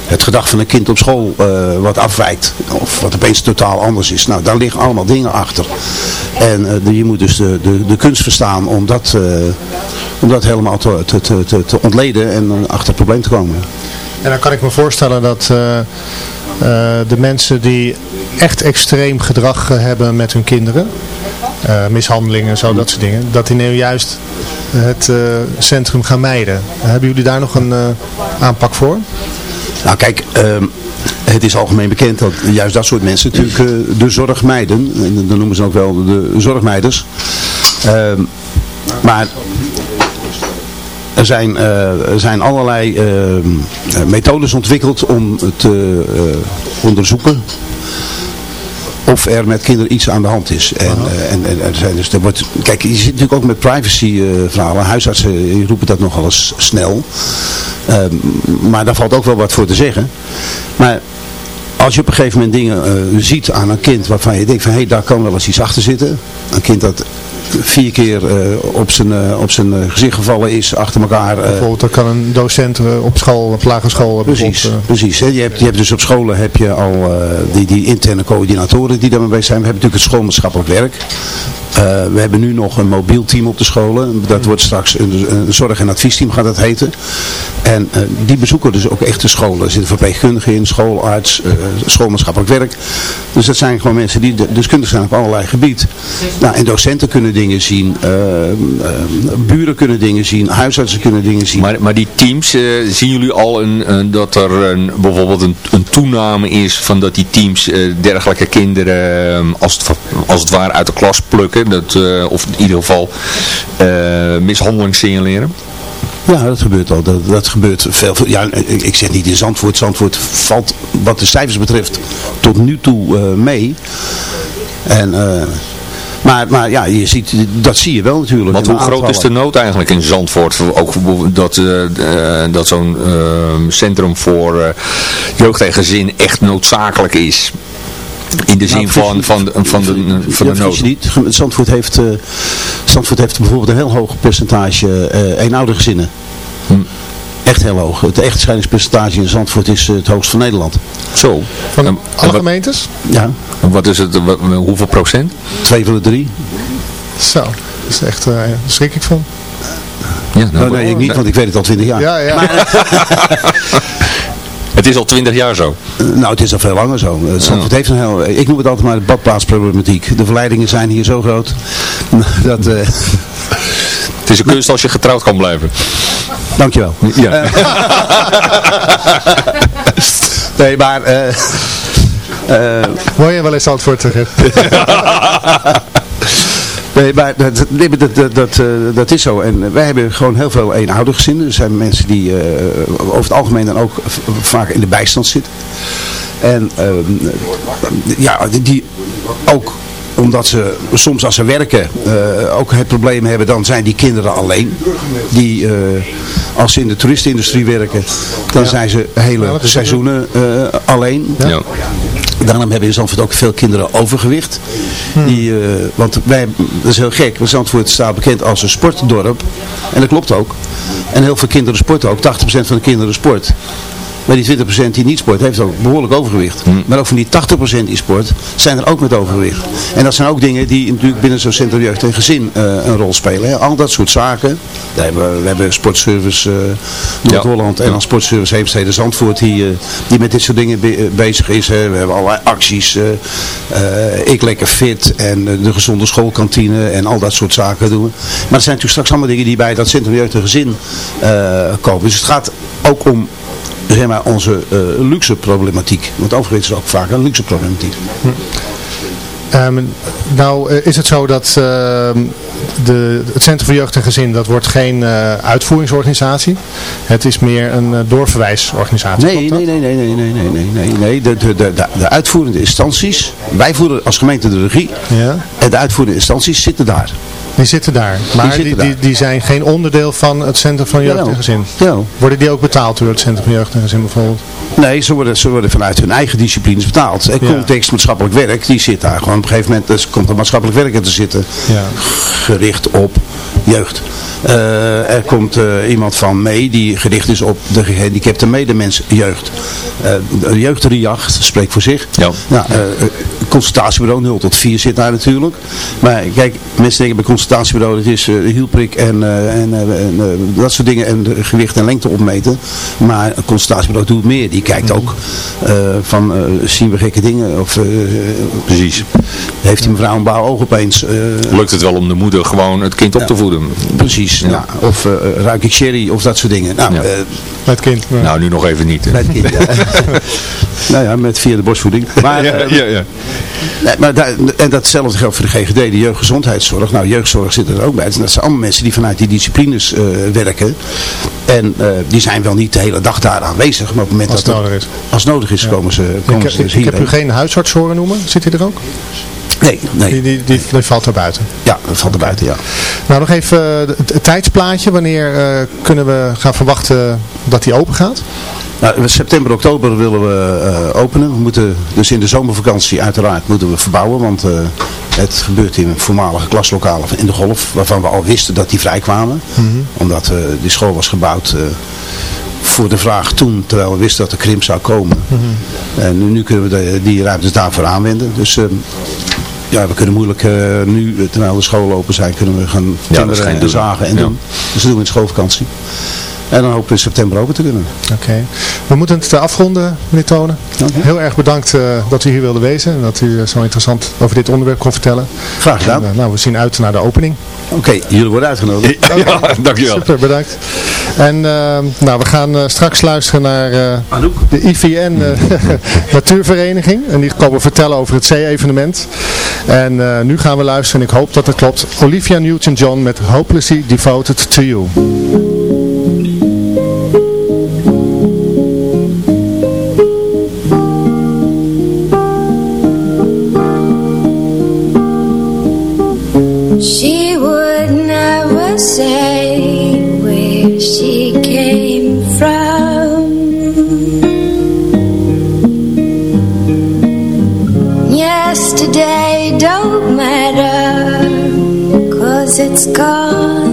Het gedrag van een kind op school wat afwijkt of wat opeens totaal anders is. Nou, daar liggen allemaal dingen achter. En je moet dus de, de, de kunst verstaan om dat, om dat helemaal te, te, te, te, te ontleden en eh, achter het probleem te komen. En dan kan ik me voorstellen dat eh, eh, de mensen die echt extreem gedrag hebben met hun kinderen, eh, mishandelingen en zo, dat soort dingen, dat die nu juist het centrum gaan mijden. Hebben jullie daar nog een aanpak voor? Nou kijk, ehm, het is algemeen bekend dat juist dat soort mensen natuurlijk de zorg mijden. En dan noemen ze ook wel de zorgmeiders. Ehm, maar er zijn, eh, er zijn allerlei ehm, eh, methodes ontwikkeld om te eh, onderzoeken of er met kinderen iets aan de hand is. En, eh, en, en er zijn dus, er wordt, kijk, je zit natuurlijk ook met privacy eh, verhalen. Huisartsen roepen dat nogal eens snel. Ehm, maar daar valt ook wel wat voor te zeggen. Maar als je op een gegeven moment dingen eh, ziet aan een kind waarvan je denkt van hé, hey, daar kan wel eens iets achter zitten. Een kind dat vier keer eh, op zijn, eh, op zijn eh, gezicht gevallen is achter elkaar. Bijvoorbeeld, dan kan een docent op school, op lagere school, Precies, precies. Hè. Je, hebt, je hebt dus op scholen heb je al die, die interne coördinatoren die daarmee bezig zijn. We hebben natuurlijk het schoolmaatschappelijk werk. We hebben nu nog een mobiel team op de scholen. Dat wordt straks een, een zorg- en adviesteam gaat dat heten. En die bezoeken dus ook echt de scholen. Er zitten verpleegkundigen in, schoolarts, eh, schoolmaatschappelijk werk. Dus dat zijn gewoon mensen die de- deskundig zijn op allerlei gebied. Nou, en docenten kunnen dingen zien, eh, eh, buren kunnen dingen zien, huisartsen kunnen dingen zien. Maar, maar die teams, eh, zien jullie al een, een- dat er een, bijvoorbeeld een, een toename is van dat die teams dergelijke kinderen als, het, als het ware uit de klas plukken? Dat, of in ieder geval mishandeling signaleren? Ja, dat gebeurt al. Dat, dat gebeurt veel. Ja, ik, ik zeg niet in Zandvoort. Zandvoort valt wat de cijfers betreft tot nu toe mee. En, maar, maar ja, je ziet, dat zie je wel natuurlijk. Want hoe groot is de nood eigenlijk in Zandvoort? Voor- Ook dat, eh, eh, dat zo'n eh, centrum voor eh, jeugd en gezin echt noodzakelijk is. In de zin Nou, van, vergis- van, de- van de, van de vergis nood. niet. Zandvoort heeft, Zandvoort heeft bijvoorbeeld een heel hoog percentage eh eenoudergezinnen. Echt heel hoog. Het echtscheidingspercentage in Zandvoort is eh, het hoogst van Nederland. Zo. Van En- alle en wat, gemeentes? Ja, wat is het, wat- hoeveel procent? twee van de drie. Zo, dat is echt, eh, daar schrik ik van. Ja, Nou, nee, ik niet, want ik weet het al twintig jaar. Ja, ja. Het is al twintig jaar zo. Eh, Nou, het is al veel langer zo. Zandvoort heeft een heel, ik noem het altijd maar de badplaatsproblematiek. De verleidingen zijn hier zo groot. Dat, eh, is een kunst als je getrouwd kan blijven. dankjewel. Ja. Nee, maar... eh eh, Word je wel eens antwoord terug? Nee, maar dat, nee, maar dat, dat, dat, eh, dat is zo. En wij hebben gewoon heel veel eenoudergezinnen. Er zijn mensen die eh, over het algemeen dan ook vaak in de bijstand zitten. En ehm, ja, die- die ook omdat ze soms als ze werken eh, ook het probleem hebben, dan zijn die kinderen alleen. Die eh, als ze in de toeristenindustrie werken, dan zijn ze hele Ja, seizoenen eh, alleen. Ja. Daarom hebben we in Zandvoort ook veel kinderen overgewicht. Die, eh, want wij, dat is heel gek, want Zandvoort staat bekend als een sportdorp. En dat klopt ook. En heel veel kinderen sporten ook. 80% van de kinderen sport. Maar die 20% die niet sport, heeft ook behoorlijk overgewicht. Maar ook van die 80% die sport, zijn er ook met overgewicht. En dat zijn ook dingen die natuurlijk binnen zo'n centrum jeugd en gezin eh, een rol spelen. Hè. Al dat soort zaken. Daar hebben, we- we hebben sportservice eh, Noord-Holland en dan sportservice Heemstede Zandvoort die, eh, die met dit soort dingen be- bezig is. Hè. We hebben allerlei acties. ik lekker fit en de gezonde schoolkantine en al dat soort zaken doen we. Maar het zijn natuurlijk straks allemaal dingen die bij dat centrum jeugd en gezin komen. Dus het gaat ook om zeg maar, onze eh, luxe problematiek. Want overgewicht is ook vaak een luxe problematiek. Ehm, nou, eh, is het zo dat ehm, de, het Centrum voor Jeugd en Gezin, dat wordt geen eh, uitvoeringsorganisatie. Het is meer een eh, doorverwijsorganisatie. Nee, nee, nee, nee, nee, nee, nee, nee, nee, de, de, de- de uitvoerende instanties, wij voeren als gemeente de regie Ja. en de uitvoerende instanties zitten daar. Die zitten daar. Maar die, zitten die, daar. die zijn geen onderdeel van het Centrum van Jeugd en Gezin. Jawel. Worden die ook betaald door het Centrum van Jeugd en Gezin bijvoorbeeld? Nee, ze worden, ze worden vanuit hun eigen disciplines betaald. En Ja. context maatschappelijk werk, die zit daar gewoon op een gegeven moment, dus komt er maatschappelijk werk te zitten, Ja. gericht op jeugd. Eh, er komt eh, iemand van mee die gericht is op de gehandicapte medemens jeugd. Eh de jeugdriacht spreekt voor zich. Ja. Nou, consultatiebureau 0 tot 4 zit daar natuurlijk. Maar kijk, mensen denken bij consultatiebureau dat is de hielprik en, eh, en, eh, dat soort dingen en gewicht en lengte opmeten. Maar een consultatiebureau doet meer. Die kijkt ook van zien we gekke dingen of Precies. heeft die mevrouw een blauw oog opeens. Lukt het wel om de moeder gewoon het kind op te voeden? precies. Ja. Of eh, ruik ik sherry of dat soort dingen. Nou, Ja. Met kind. Nou, nu nog even niet. hè. het kind. ja. nou ja, met via de borstvoeding. Maar, Ja, eh, ja, ja. Nee, maar daar, en datzelfde geldt voor de GGD, de jeugdgezondheidszorg. Nou, jeugdzorg zit er ook bij. Dat zijn allemaal mensen die vanuit die disciplines eh, werken. En eh, die zijn wel niet de hele dag daar aanwezig. Maar op het moment Als dat het nodig is. Als het nodig is, komen ze, komen Ik, ze ik, dus ik heb u geen huisarts horen noemen. Zit hij er ook? Nee, nee. Die, die, die, die valt er buiten. Ja, dat valt er buiten, ja. Nou, nog even eh, het, tijdsplaatje. Wanneer eh, kunnen we gaan verwachten dat die open gaat? Nou, september, oktober willen we eh, openen. We moeten dus in de zomervakantie uiteraard moeten we verbouwen. Want het gebeurt in voormalige klaslokalen in de Golf. Waarvan we al wisten dat die vrijkwamen. Omdat eh, die school was gebouwd voor de vraag toen. Terwijl we wisten dat de krimp zou komen. En nu, nu kunnen we de, die ruimtes daarvoor aanwenden. Dus... eh, ja, we kunnen moeilijk eh, nu, terwijl de scholen open zijn, kunnen we gaan timmeren geen en zagen en Ja. doen. Dus dat doen we in de schoolvakantie. En dan hopen we in september open te kunnen. Oké. We moeten het eh, afronden, meneer Tonen. Heel erg bedankt eh, dat u hier wilde wezen. En dat u eh, zo interessant over dit onderwerp kon vertellen. Graag gedaan. En, nou, we zien uit naar de opening. Oké, jullie worden uitgenodigd. Ja, dankjewel. Super, bedankt. En eh, nou, we gaan straks luisteren naar eh, Anouk. de IVN Natuurvereniging. En die komen vertellen over het zee-evenement. En eh, nu gaan we luisteren, en ik hoop dat het klopt, Olivia Newton-John met Hopelessly Devoted to You. She would never say where she came from. Yesterday don't matter, cause it's gone.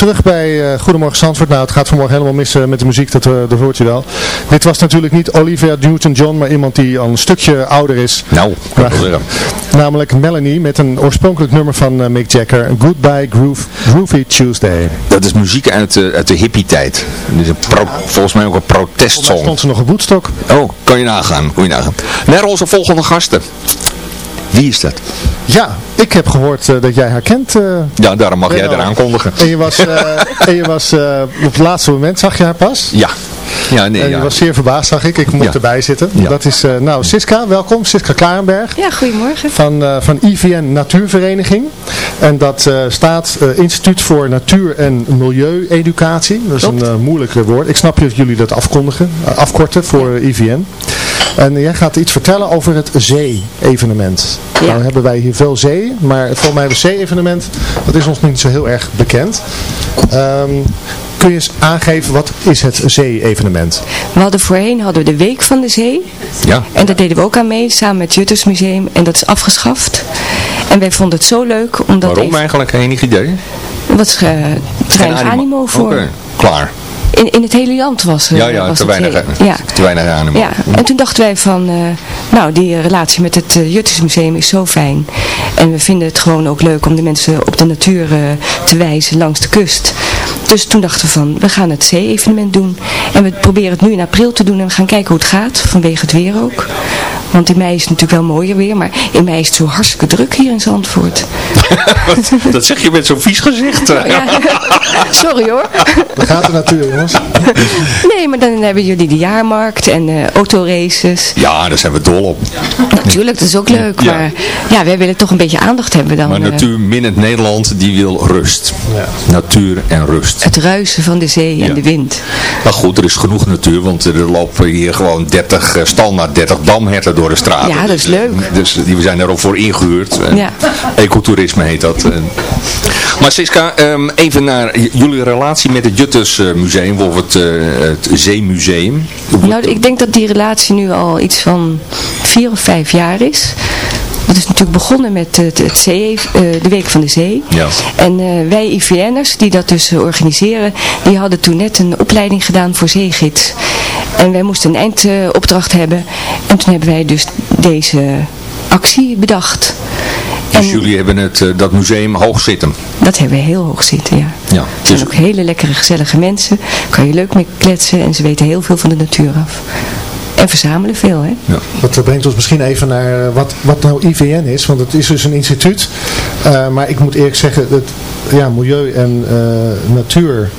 Terug bij eh, Goedemorgen Zandvoort. Nou, het gaat vanmorgen helemaal mis eh, met de muziek, dat, eh, dat hoort u wel. Dit was natuurlijk niet Olivia Newton-John, maar iemand die al een stukje ouder is. Nou, Maar- namelijk Melanie met een oorspronkelijk nummer van Mick Jagger. Goodbye Groove, Groovy Tuesday. Dat is muziek uit, de- uit de hippie-tijd. Een pro- volgens mij ook een protestsong. Stond ze nog op Woodstock? Oh, kan je nagaan. Kan je nagaan. Naar onze volgende gasten. Wie is dat? Ja, ik heb gehoord eh, dat jij haar kent. eh, Ja, daarom mag jij Benno. eraan kondigen. En je was, eh, en je was eh, op het laatste moment, zag je haar pas? Ja. Ja, nee, en je ja. was zeer verbaasd, zag ik. Ik mocht Ja. erbij zitten. Ja. Dat is, eh, nou, Siska, welkom. Siska Klarenberg. Ja, goedemorgen. Van, eh, van IVN Natuurvereniging. En dat eh, staat eh, Instituut voor Natuur- en Milieueducatie. Dat is een eh, moeilijk woord. Ik snap dat jullie dat afkondigen, afkorten voor IVN. En jij gaat iets vertellen over het zee-evenement. Nou hebben wij hier veel zee, maar volgens mij het zee-evenement, dat is ons niet zo heel erg bekend. Ehm, kun je eens aangeven, wat is het zee-evenement? We hadden voorheen hadden we de Week van de Zee. Ja. En daar deden we ook aan mee, samen met het Juttersmuseum. En dat is afgeschaft. En wij vonden het zo leuk, omdat Waarom even- eigenlijk? Enig idee? wat is, te weinig animo, voor. Oké, klaar. In, in het hele land was, eh, Ja, ja, was te het weinig, zee. Ja. te weinig animo. Ja, en toen dachten wij van, eh, nou die relatie met het uh, Juttersmuseum is zo fijn. En we vinden het gewoon ook leuk om de mensen op de natuur eh, te wijzen langs de kust. Dus toen dachten we van, we gaan het zee-evenement doen. En we proberen het nu in april te doen en we gaan kijken hoe het gaat, vanwege het weer ook. Want in mei is het natuurlijk wel mooier weer, maar in mei is het zo hartstikke druk hier in Zandvoort. dat zeg je met zo'n vies gezicht. Ja. Sorry hoor. Daar gaat de natuur, jongens. Nee, maar dan hebben jullie de jaarmarkt en eh autoraces. Ja, daar zijn we dol op. Natuurlijk, dat is ook leuk. Ja. Maar ja, wij willen toch een beetje aandacht hebben dan. Maar eh, natuurminnend Nederland, die wil rust. Natuur en rust. Het ruisen van de zee en de wind. Maar goed, er is genoeg natuur, want er lopen hier gewoon 30, eh, standaard 30 damherten door de straat. Ja, dat is leuk. Dus die, we zijn ook voor ingehuurd. Ja. Ecotourisme heet dat. Maar Siska, ehm, even naar jullie relatie met het Jutters eh, Museum, of het, eh, het Zeemuseum. Nou, ik denk dat die relatie nu al iets van vier of vijf jaar is. Dat is natuurlijk begonnen met het, het zee, eh, de Week van de Zee. Ja. En eh, wij IVN'ers die dat dus eh, organiseren, die hadden toen net een opleiding gedaan voor zeegids. En wij moesten een eindopdracht hebben. En toen hebben wij dus deze actie bedacht. Dus jullie hebben het, eh, dat museum hoog zitten. Dat hebben we heel hoog zitten, ja. Ja. Het zijn ook hele lekkere, gezellige mensen. Kan je leuk mee kletsen en ze weten heel veel van de natuur af. En verzamelen veel, hè? Dat brengt ons misschien even naar eh, wat, wat nou IVN is. Want het is dus een instituut. Eh, maar ik moet eerlijk zeggen, het ja, milieu en eh, natuur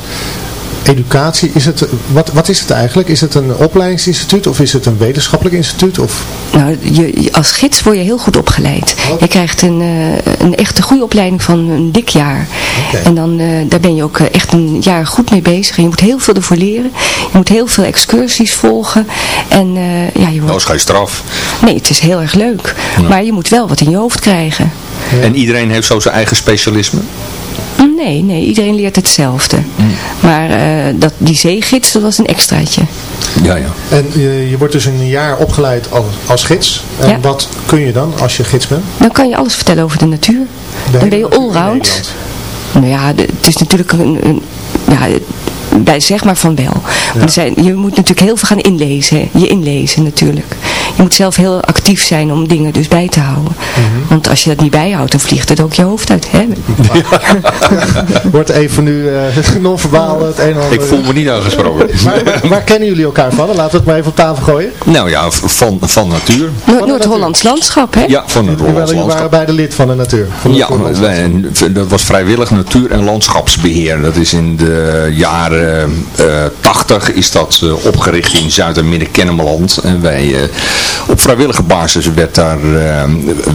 educatie, is het, wat, wat is het eigenlijk? Is het een opleidingsinstituut of is het een wetenschappelijk instituut? Of? Nou, je, als gids word je heel goed opgeleid. Je krijgt een, eh, een echte goede opleiding van een dik jaar. En dan, eh, daar ben je ook eh, echt een jaar goed mee bezig. En je moet heel veel ervoor leren. Je moet heel veel excursies volgen. En eh, ja, je Dat wordt... is geen straf. Nee, het is heel erg leuk. Maar je moet wel wat in je hoofd krijgen. En iedereen heeft zo zijn eigen specialisme? Nee, nee, iedereen leert hetzelfde. Maar eh, dat, die zeegids, dat was een extraatje. Ja, ja. En je, je wordt dus een jaar opgeleid als, als gids. En Ja. wat kun je dan als je gids bent? Dan kan je alles vertellen over de natuur. dan ben je allround. Nou ja, de- het is natuurlijk een, een ja, bij, zeg maar van wel. Maar er zijn, je moet natuurlijk heel veel gaan inlezen. Je inlezen natuurlijk. Je moet zelf heel actief zijn om dingen dus bij te houden. Want als je dat niet bijhoudt, dan vliegt het ook je hoofd uit. Hè? Wordt even nu eh non-verbaal het een en ander. Ik voel me niet aangesproken. waar, waar kennen jullie elkaar van? Laten we het maar even op tafel gooien. Nou ja, van, van natuur. Noord- Noord-Hollands landschap, hè? Ja, van het Jullie Hollands waren landschap. beide lid van de natuur. Van de Ja, wij- dat was vrijwillig natuur- en landschapsbeheer. Dat is in de jaren eh 80 is dat eh, opgericht in Zuid- en Midden-Kennemerland. En wij, eh, op vrijwillige basis werd daar eh,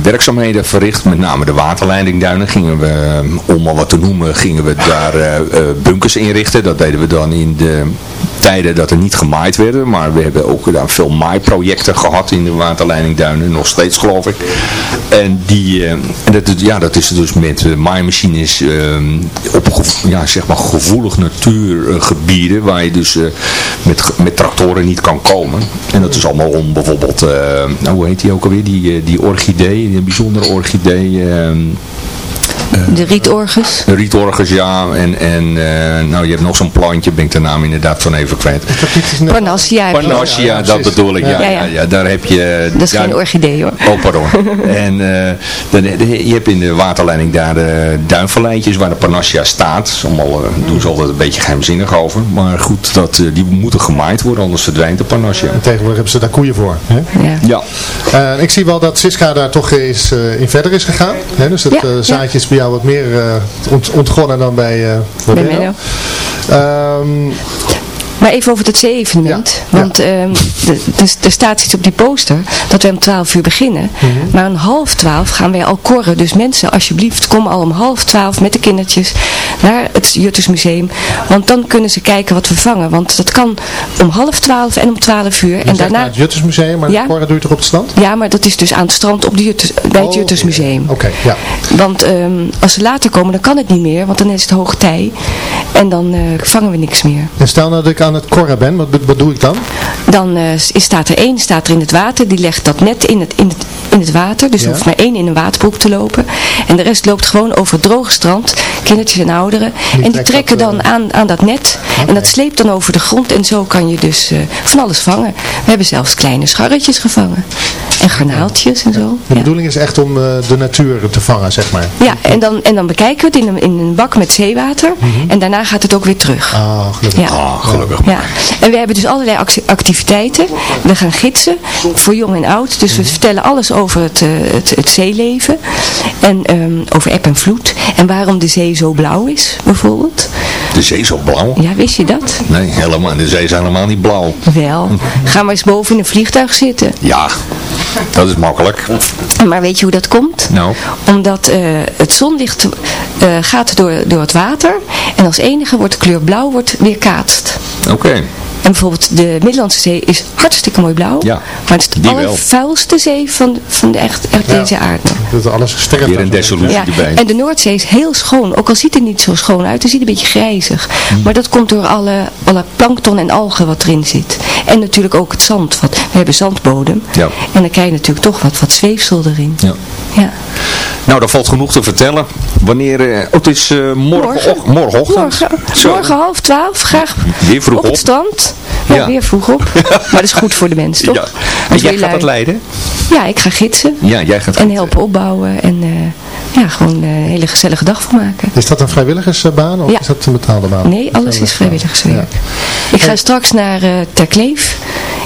werkzaamheden verricht. Met name de waterleidingduinen gingen we, om maar wat te noemen, gingen we daar eh, eh, bunkers inrichten. Dat deden we dan in de tijden dat er niet gemaaid werden. Maar we hebben ook daar veel maaiprojecten gehad in de waterleidingduinen. Nog steeds geloof ik. En, die, eh, en dat, ja, dat is dus met eh, maaimachines eh, op ja, zeg maar gevoelig natuurgebieden. Waar je dus met, met tractoren niet kan komen. En dat is allemaal om bijvoorbeeld, nou, hoe heet die ook alweer? Die, die orchidee, die bijzondere orchidee. Eh, De rietorgus. de rietorgus, ja. En, en eh, nou, je hebt nog zo'n plantje, ben ik de naam inderdaad van even kwijt. Je. Panacea, dat bedoel ik. Ja, Ja, ja. ja. Ja, daar heb je... Dat is daar- geen orchidee hoor. Oh, pardon. en eh, dan, je hebt in de waterleiding daar de duinverleidjes waar de Panacea staat. Allemaal doen ze altijd een beetje geheimzinnig over. Maar goed, dat, die moeten gemaaid worden, anders verdwijnt de. En tegenwoordig hebben ze daar koeien voor. Hè? Ja. Eh, ik zie wel dat Siska daar toch eens eh, in verder is gegaan. Hè? Dus het Ja, ja. jou wat meer eh, ont- ontgonnen dan bij, eh bij. Menno. Ehm, Maar even over het zee-evenement. Want ehm, de- dus er staat iets op die poster dat wij om 12 uur beginnen. Mhm. Maar om half 12 gaan wij al korren. Dus mensen, alsjeblieft, kom al om half 12 met de kindertjes naar het Juttersmuseum. Want dan kunnen ze kijken wat we vangen. Want dat kan om half 12 en om 12 uur. je en daarna... naar het Juttersmuseum, maar Ja. de korren doe je toch op het strand? Ja, maar dat is dus aan het strand op de Jutters, bij het Juttersmuseum. Oh, Oké, ja. Want ehm, als ze later komen, dan kan het niet meer. Want dan is het hoog tij. En dan eh, vangen we niks meer. En stel nou dat ik aan het korren ben, wat, wat doe ik dan? Dan eh, is, staat er één staat er in het water. Die legt dat net in het, in het, in het water. Dus er Ja. hoeft maar één in een waterbroek te lopen. En de rest loopt gewoon over het droge strand. Kindertjes en ouderen. en die trekken dat, dan eh, aan, aan dat net. En dat sleept dan over de grond. En zo kan je dus eh, van alles vangen. We hebben zelfs kleine scharretjes gevangen. En garnaaltjes en zo. De bedoeling is echt om eh, de natuur te vangen, zeg maar. Ja, en dan, en dan bekijken we het in een, in een bak met zeewater. En daarna gaat het ook weer terug. Ah, gelukkig. Ja. Ah, gelukkig. Ja, en we hebben dus allerlei acti- activiteiten. We gaan gidsen voor jong en oud. Dus we vertellen alles over het, eh, het, het zeeleven. En ehm, over eb en vloed. En waarom de zee zo blauw is, bijvoorbeeld. De zee is zo blauw. Ja, wist je dat? Nee, helemaal. De zee is helemaal niet blauw. Wel. Ga maar eens boven in een vliegtuig zitten. Ja, dat is makkelijk. Maar weet je hoe dat komt? Nou, Omdat eh, het zonlicht eh, gaat door, door het water. En als enige wordt de kleur blauw wordt weerkaatst. Oké. En bijvoorbeeld de Middellandse Zee is hartstikke mooi blauw. Ja, maar het is de allervuilste zee van, van de echt, echt Ja. deze aarde. Dat alles sterft. Weer een Ja, erbij. en de Noordzee is heel schoon. Ook al ziet het niet zo schoon uit, het ziet een beetje grijzig. Hmm. Maar dat komt door alle, alle plankton en algen wat erin zit. En natuurlijk ook het zand. Want we hebben zandbodem. Ja. En dan krijg je natuurlijk toch wat, wat zweefsel erin. Ja. Ja. Nou, daar valt genoeg te vertellen. Wanneer, eh, oh, het is eh morgen, morgenochtend. Morgen, morgen half twaalf, graag Weer vroeg op op. het strand. Ja, Ja. weer vroeg op. maar dat is goed voor de mens, toch? Ja. En Als jij gaat lui- het leiden? Ja, ik ga gidsen. Ja, jij gaat En helpen opbouwen. En eh, ja, gewoon eh, een hele gezellige dag van maken. Is dat een vrijwilligersbaan of Ja. is dat een betaalde baan? Nee, alles is vrijwilligerswerk. Ik ga straks naar eh Terkleef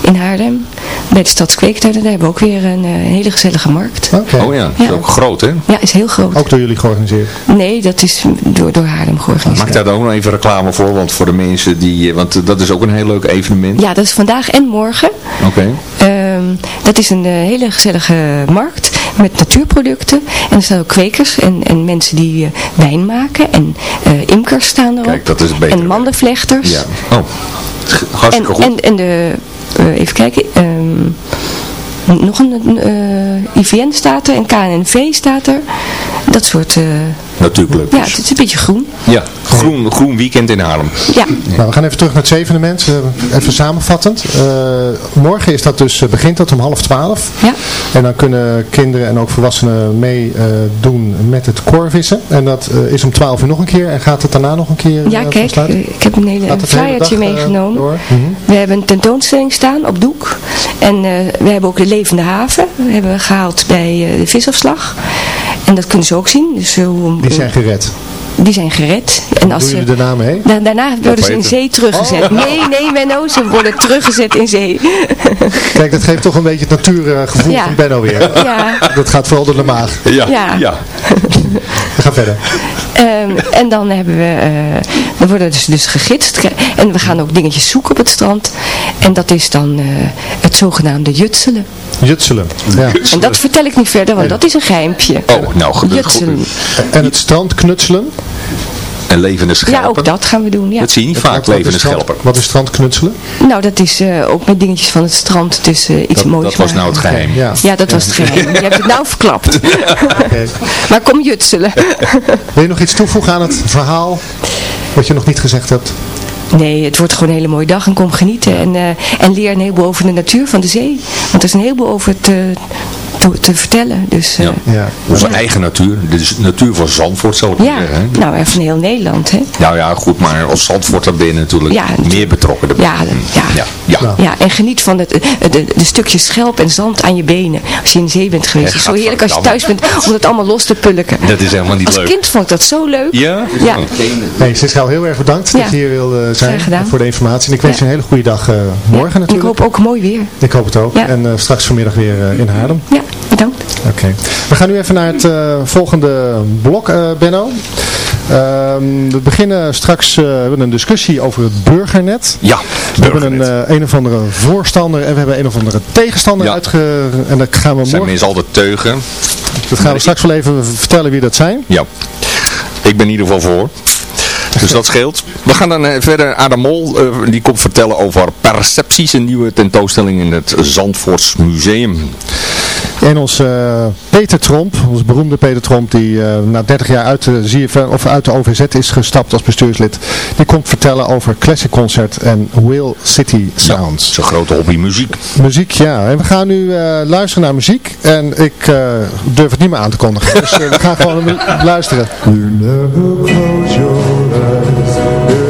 in Haarlem. Bij de Stadskweektuin. Daar hebben we ook weer een eh, hele gezellige markt. Oh ja, dat is ook groot hè? Ja, is heel groot. Ook door jullie georganiseerd? Nee, dat is door, door Haarlem georganiseerd. Maak daar dan ook nog even reclame voor, want voor de mensen die, eh, want dat is ook een heel leuk evenement. Ja, dat is vandaag en morgen. Oké. Ehm, dat is een eh, hele gezellige markt met natuurproducten. En er staan ook kwekers en, en mensen die eh, wijn maken. En eh, imkers staan erop. Kijk, dat is beter. En mandenvlechters. Ja. Oh, hartstikke en, goed. En, en de, eh, even kijken, ehm, nog een eh, IVN staat er en KNNV staat er. Dat soort, eh, Natuurlijk. ja, het is een beetje groen. Ja, groen, groen weekend in Haarlem. Ja. Nou, we gaan even terug naar het evenement. Eh, even samenvattend. Eh, morgen is dat dus, eh, begint dat om half twaalf. Ja. En dan kunnen kinderen en ook volwassenen meedoen met het koorvissen. En dat eh, is om twaalf uur nog een keer. En gaat het daarna nog een keer Ja, eh, kijk, eh, ik heb een hele flyertje eh, meegenomen. door? Mhm. We hebben een tentoonstelling staan op doek. En eh, we hebben ook de levende haven. We hebben we gehaald bij eh, de visafslag. En dat kunnen ze ook zien. Dus, hoe, Die zijn gered. die zijn gered. En als ze, jullie de namen heen? da- daarna worden ze in zee teruggezet. Oh. Nee, nee, Menno, ze worden teruggezet in zee. Kijk, dat geeft toch een beetje het natuurgevoel Ja. van Benno weer. Ja. Dat gaat vooral door de maag. Ja, Ja. We gaan verder. Ehm, en dan hebben we, eh, dan worden dus, dus gegidst. En we gaan ook dingetjes zoeken op het strand. En dat is dan eh, het zogenaamde jutselen. Jutselen. Ja. En dat vertel ik niet verder, want dat is een geheimpje. Oh, nou goed. Jutselen. En het strand knutselen. En levende schelpen. Ja, ook dat gaan we doen. Ja. Dat zie je niet vaak, levende schelpen. Wat is strand knutselen? Nou, dat is eh, ook met dingetjes van het strand. Het is eh, iets Dat, moois dat was nou het geheim. Ja. Ja, dat was het geheim. Je hebt het nou verklapt. Oké. maar kom jutselen. Wil je nog iets toevoegen aan het verhaal? Wat je nog niet gezegd hebt? Nee, het wordt gewoon een hele mooie dag en kom genieten. En, eh, en leer een heleboel over de natuur van de zee. Want er is een heleboel over te, te, te vertellen. Dus eh, Ja. Ja. Onze Ja. eigen natuur. Dit is natuur van Zandvoort, zou ik ja, zeggen. hè. nou, en van heel Nederland. Hè? Nou ja, goed, maar als Zandvoorter ben je natuurlijk Ja, meer betrokken erbij. Ja, ja. Ja, ja. Nou. Ja, en geniet van het, de, de, de stukjes schelp en zand aan je benen. Als je in de zee bent geweest. Ja, Het is zo heerlijk als je thuis bent om het allemaal los te pulken. Dat is helemaal niet Als leuk. kind vond ik dat zo leuk. Ja? Ja. Hey, Siska, heel erg bedankt Ja. dat je hier wilde zijn voor de informatie. En ik wens je een hele goede dag eh, morgen En ik natuurlijk. hoop ook mooi weer. Ik hoop het ook. Ja. En eh, straks vanmiddag weer eh, in Haarlem. Ja, bedankt. Oké. We gaan nu even naar het volgende blok, eh, Benno. Ehm, we beginnen straks uh, we hebben een discussie over het burgernet. Ja, We hebben een, uh, een of andere voorstander en we hebben een of andere tegenstander Ja. uitge... En dat gaan we Zijn morgen... mensen altijd teugen? Dat gaan we straks wel even vertellen wie dat zijn. Ja. Ik ben in ieder geval voor. Dus dat scheelt. We gaan dan eh, verder. Adam Mol, eh, die komt vertellen over Percepties, een nieuwe tentoonstelling in het Zandvoorts Museum. En onze eh, Peter Tromp, onze beroemde Peter Tromp, die eh, na 30 jaar uit de, ZFM, of uit de OVZ is gestapt als bestuurslid, die komt vertellen over Classic Concert en Will City Sounds. Zijn grote hobby muziek. Muziek, ja. En we gaan nu eh, luisteren naar muziek. En ik eh, durf het niet meer aan te kondigen. Dus we gaan gewoon luisteren. You never close your eyes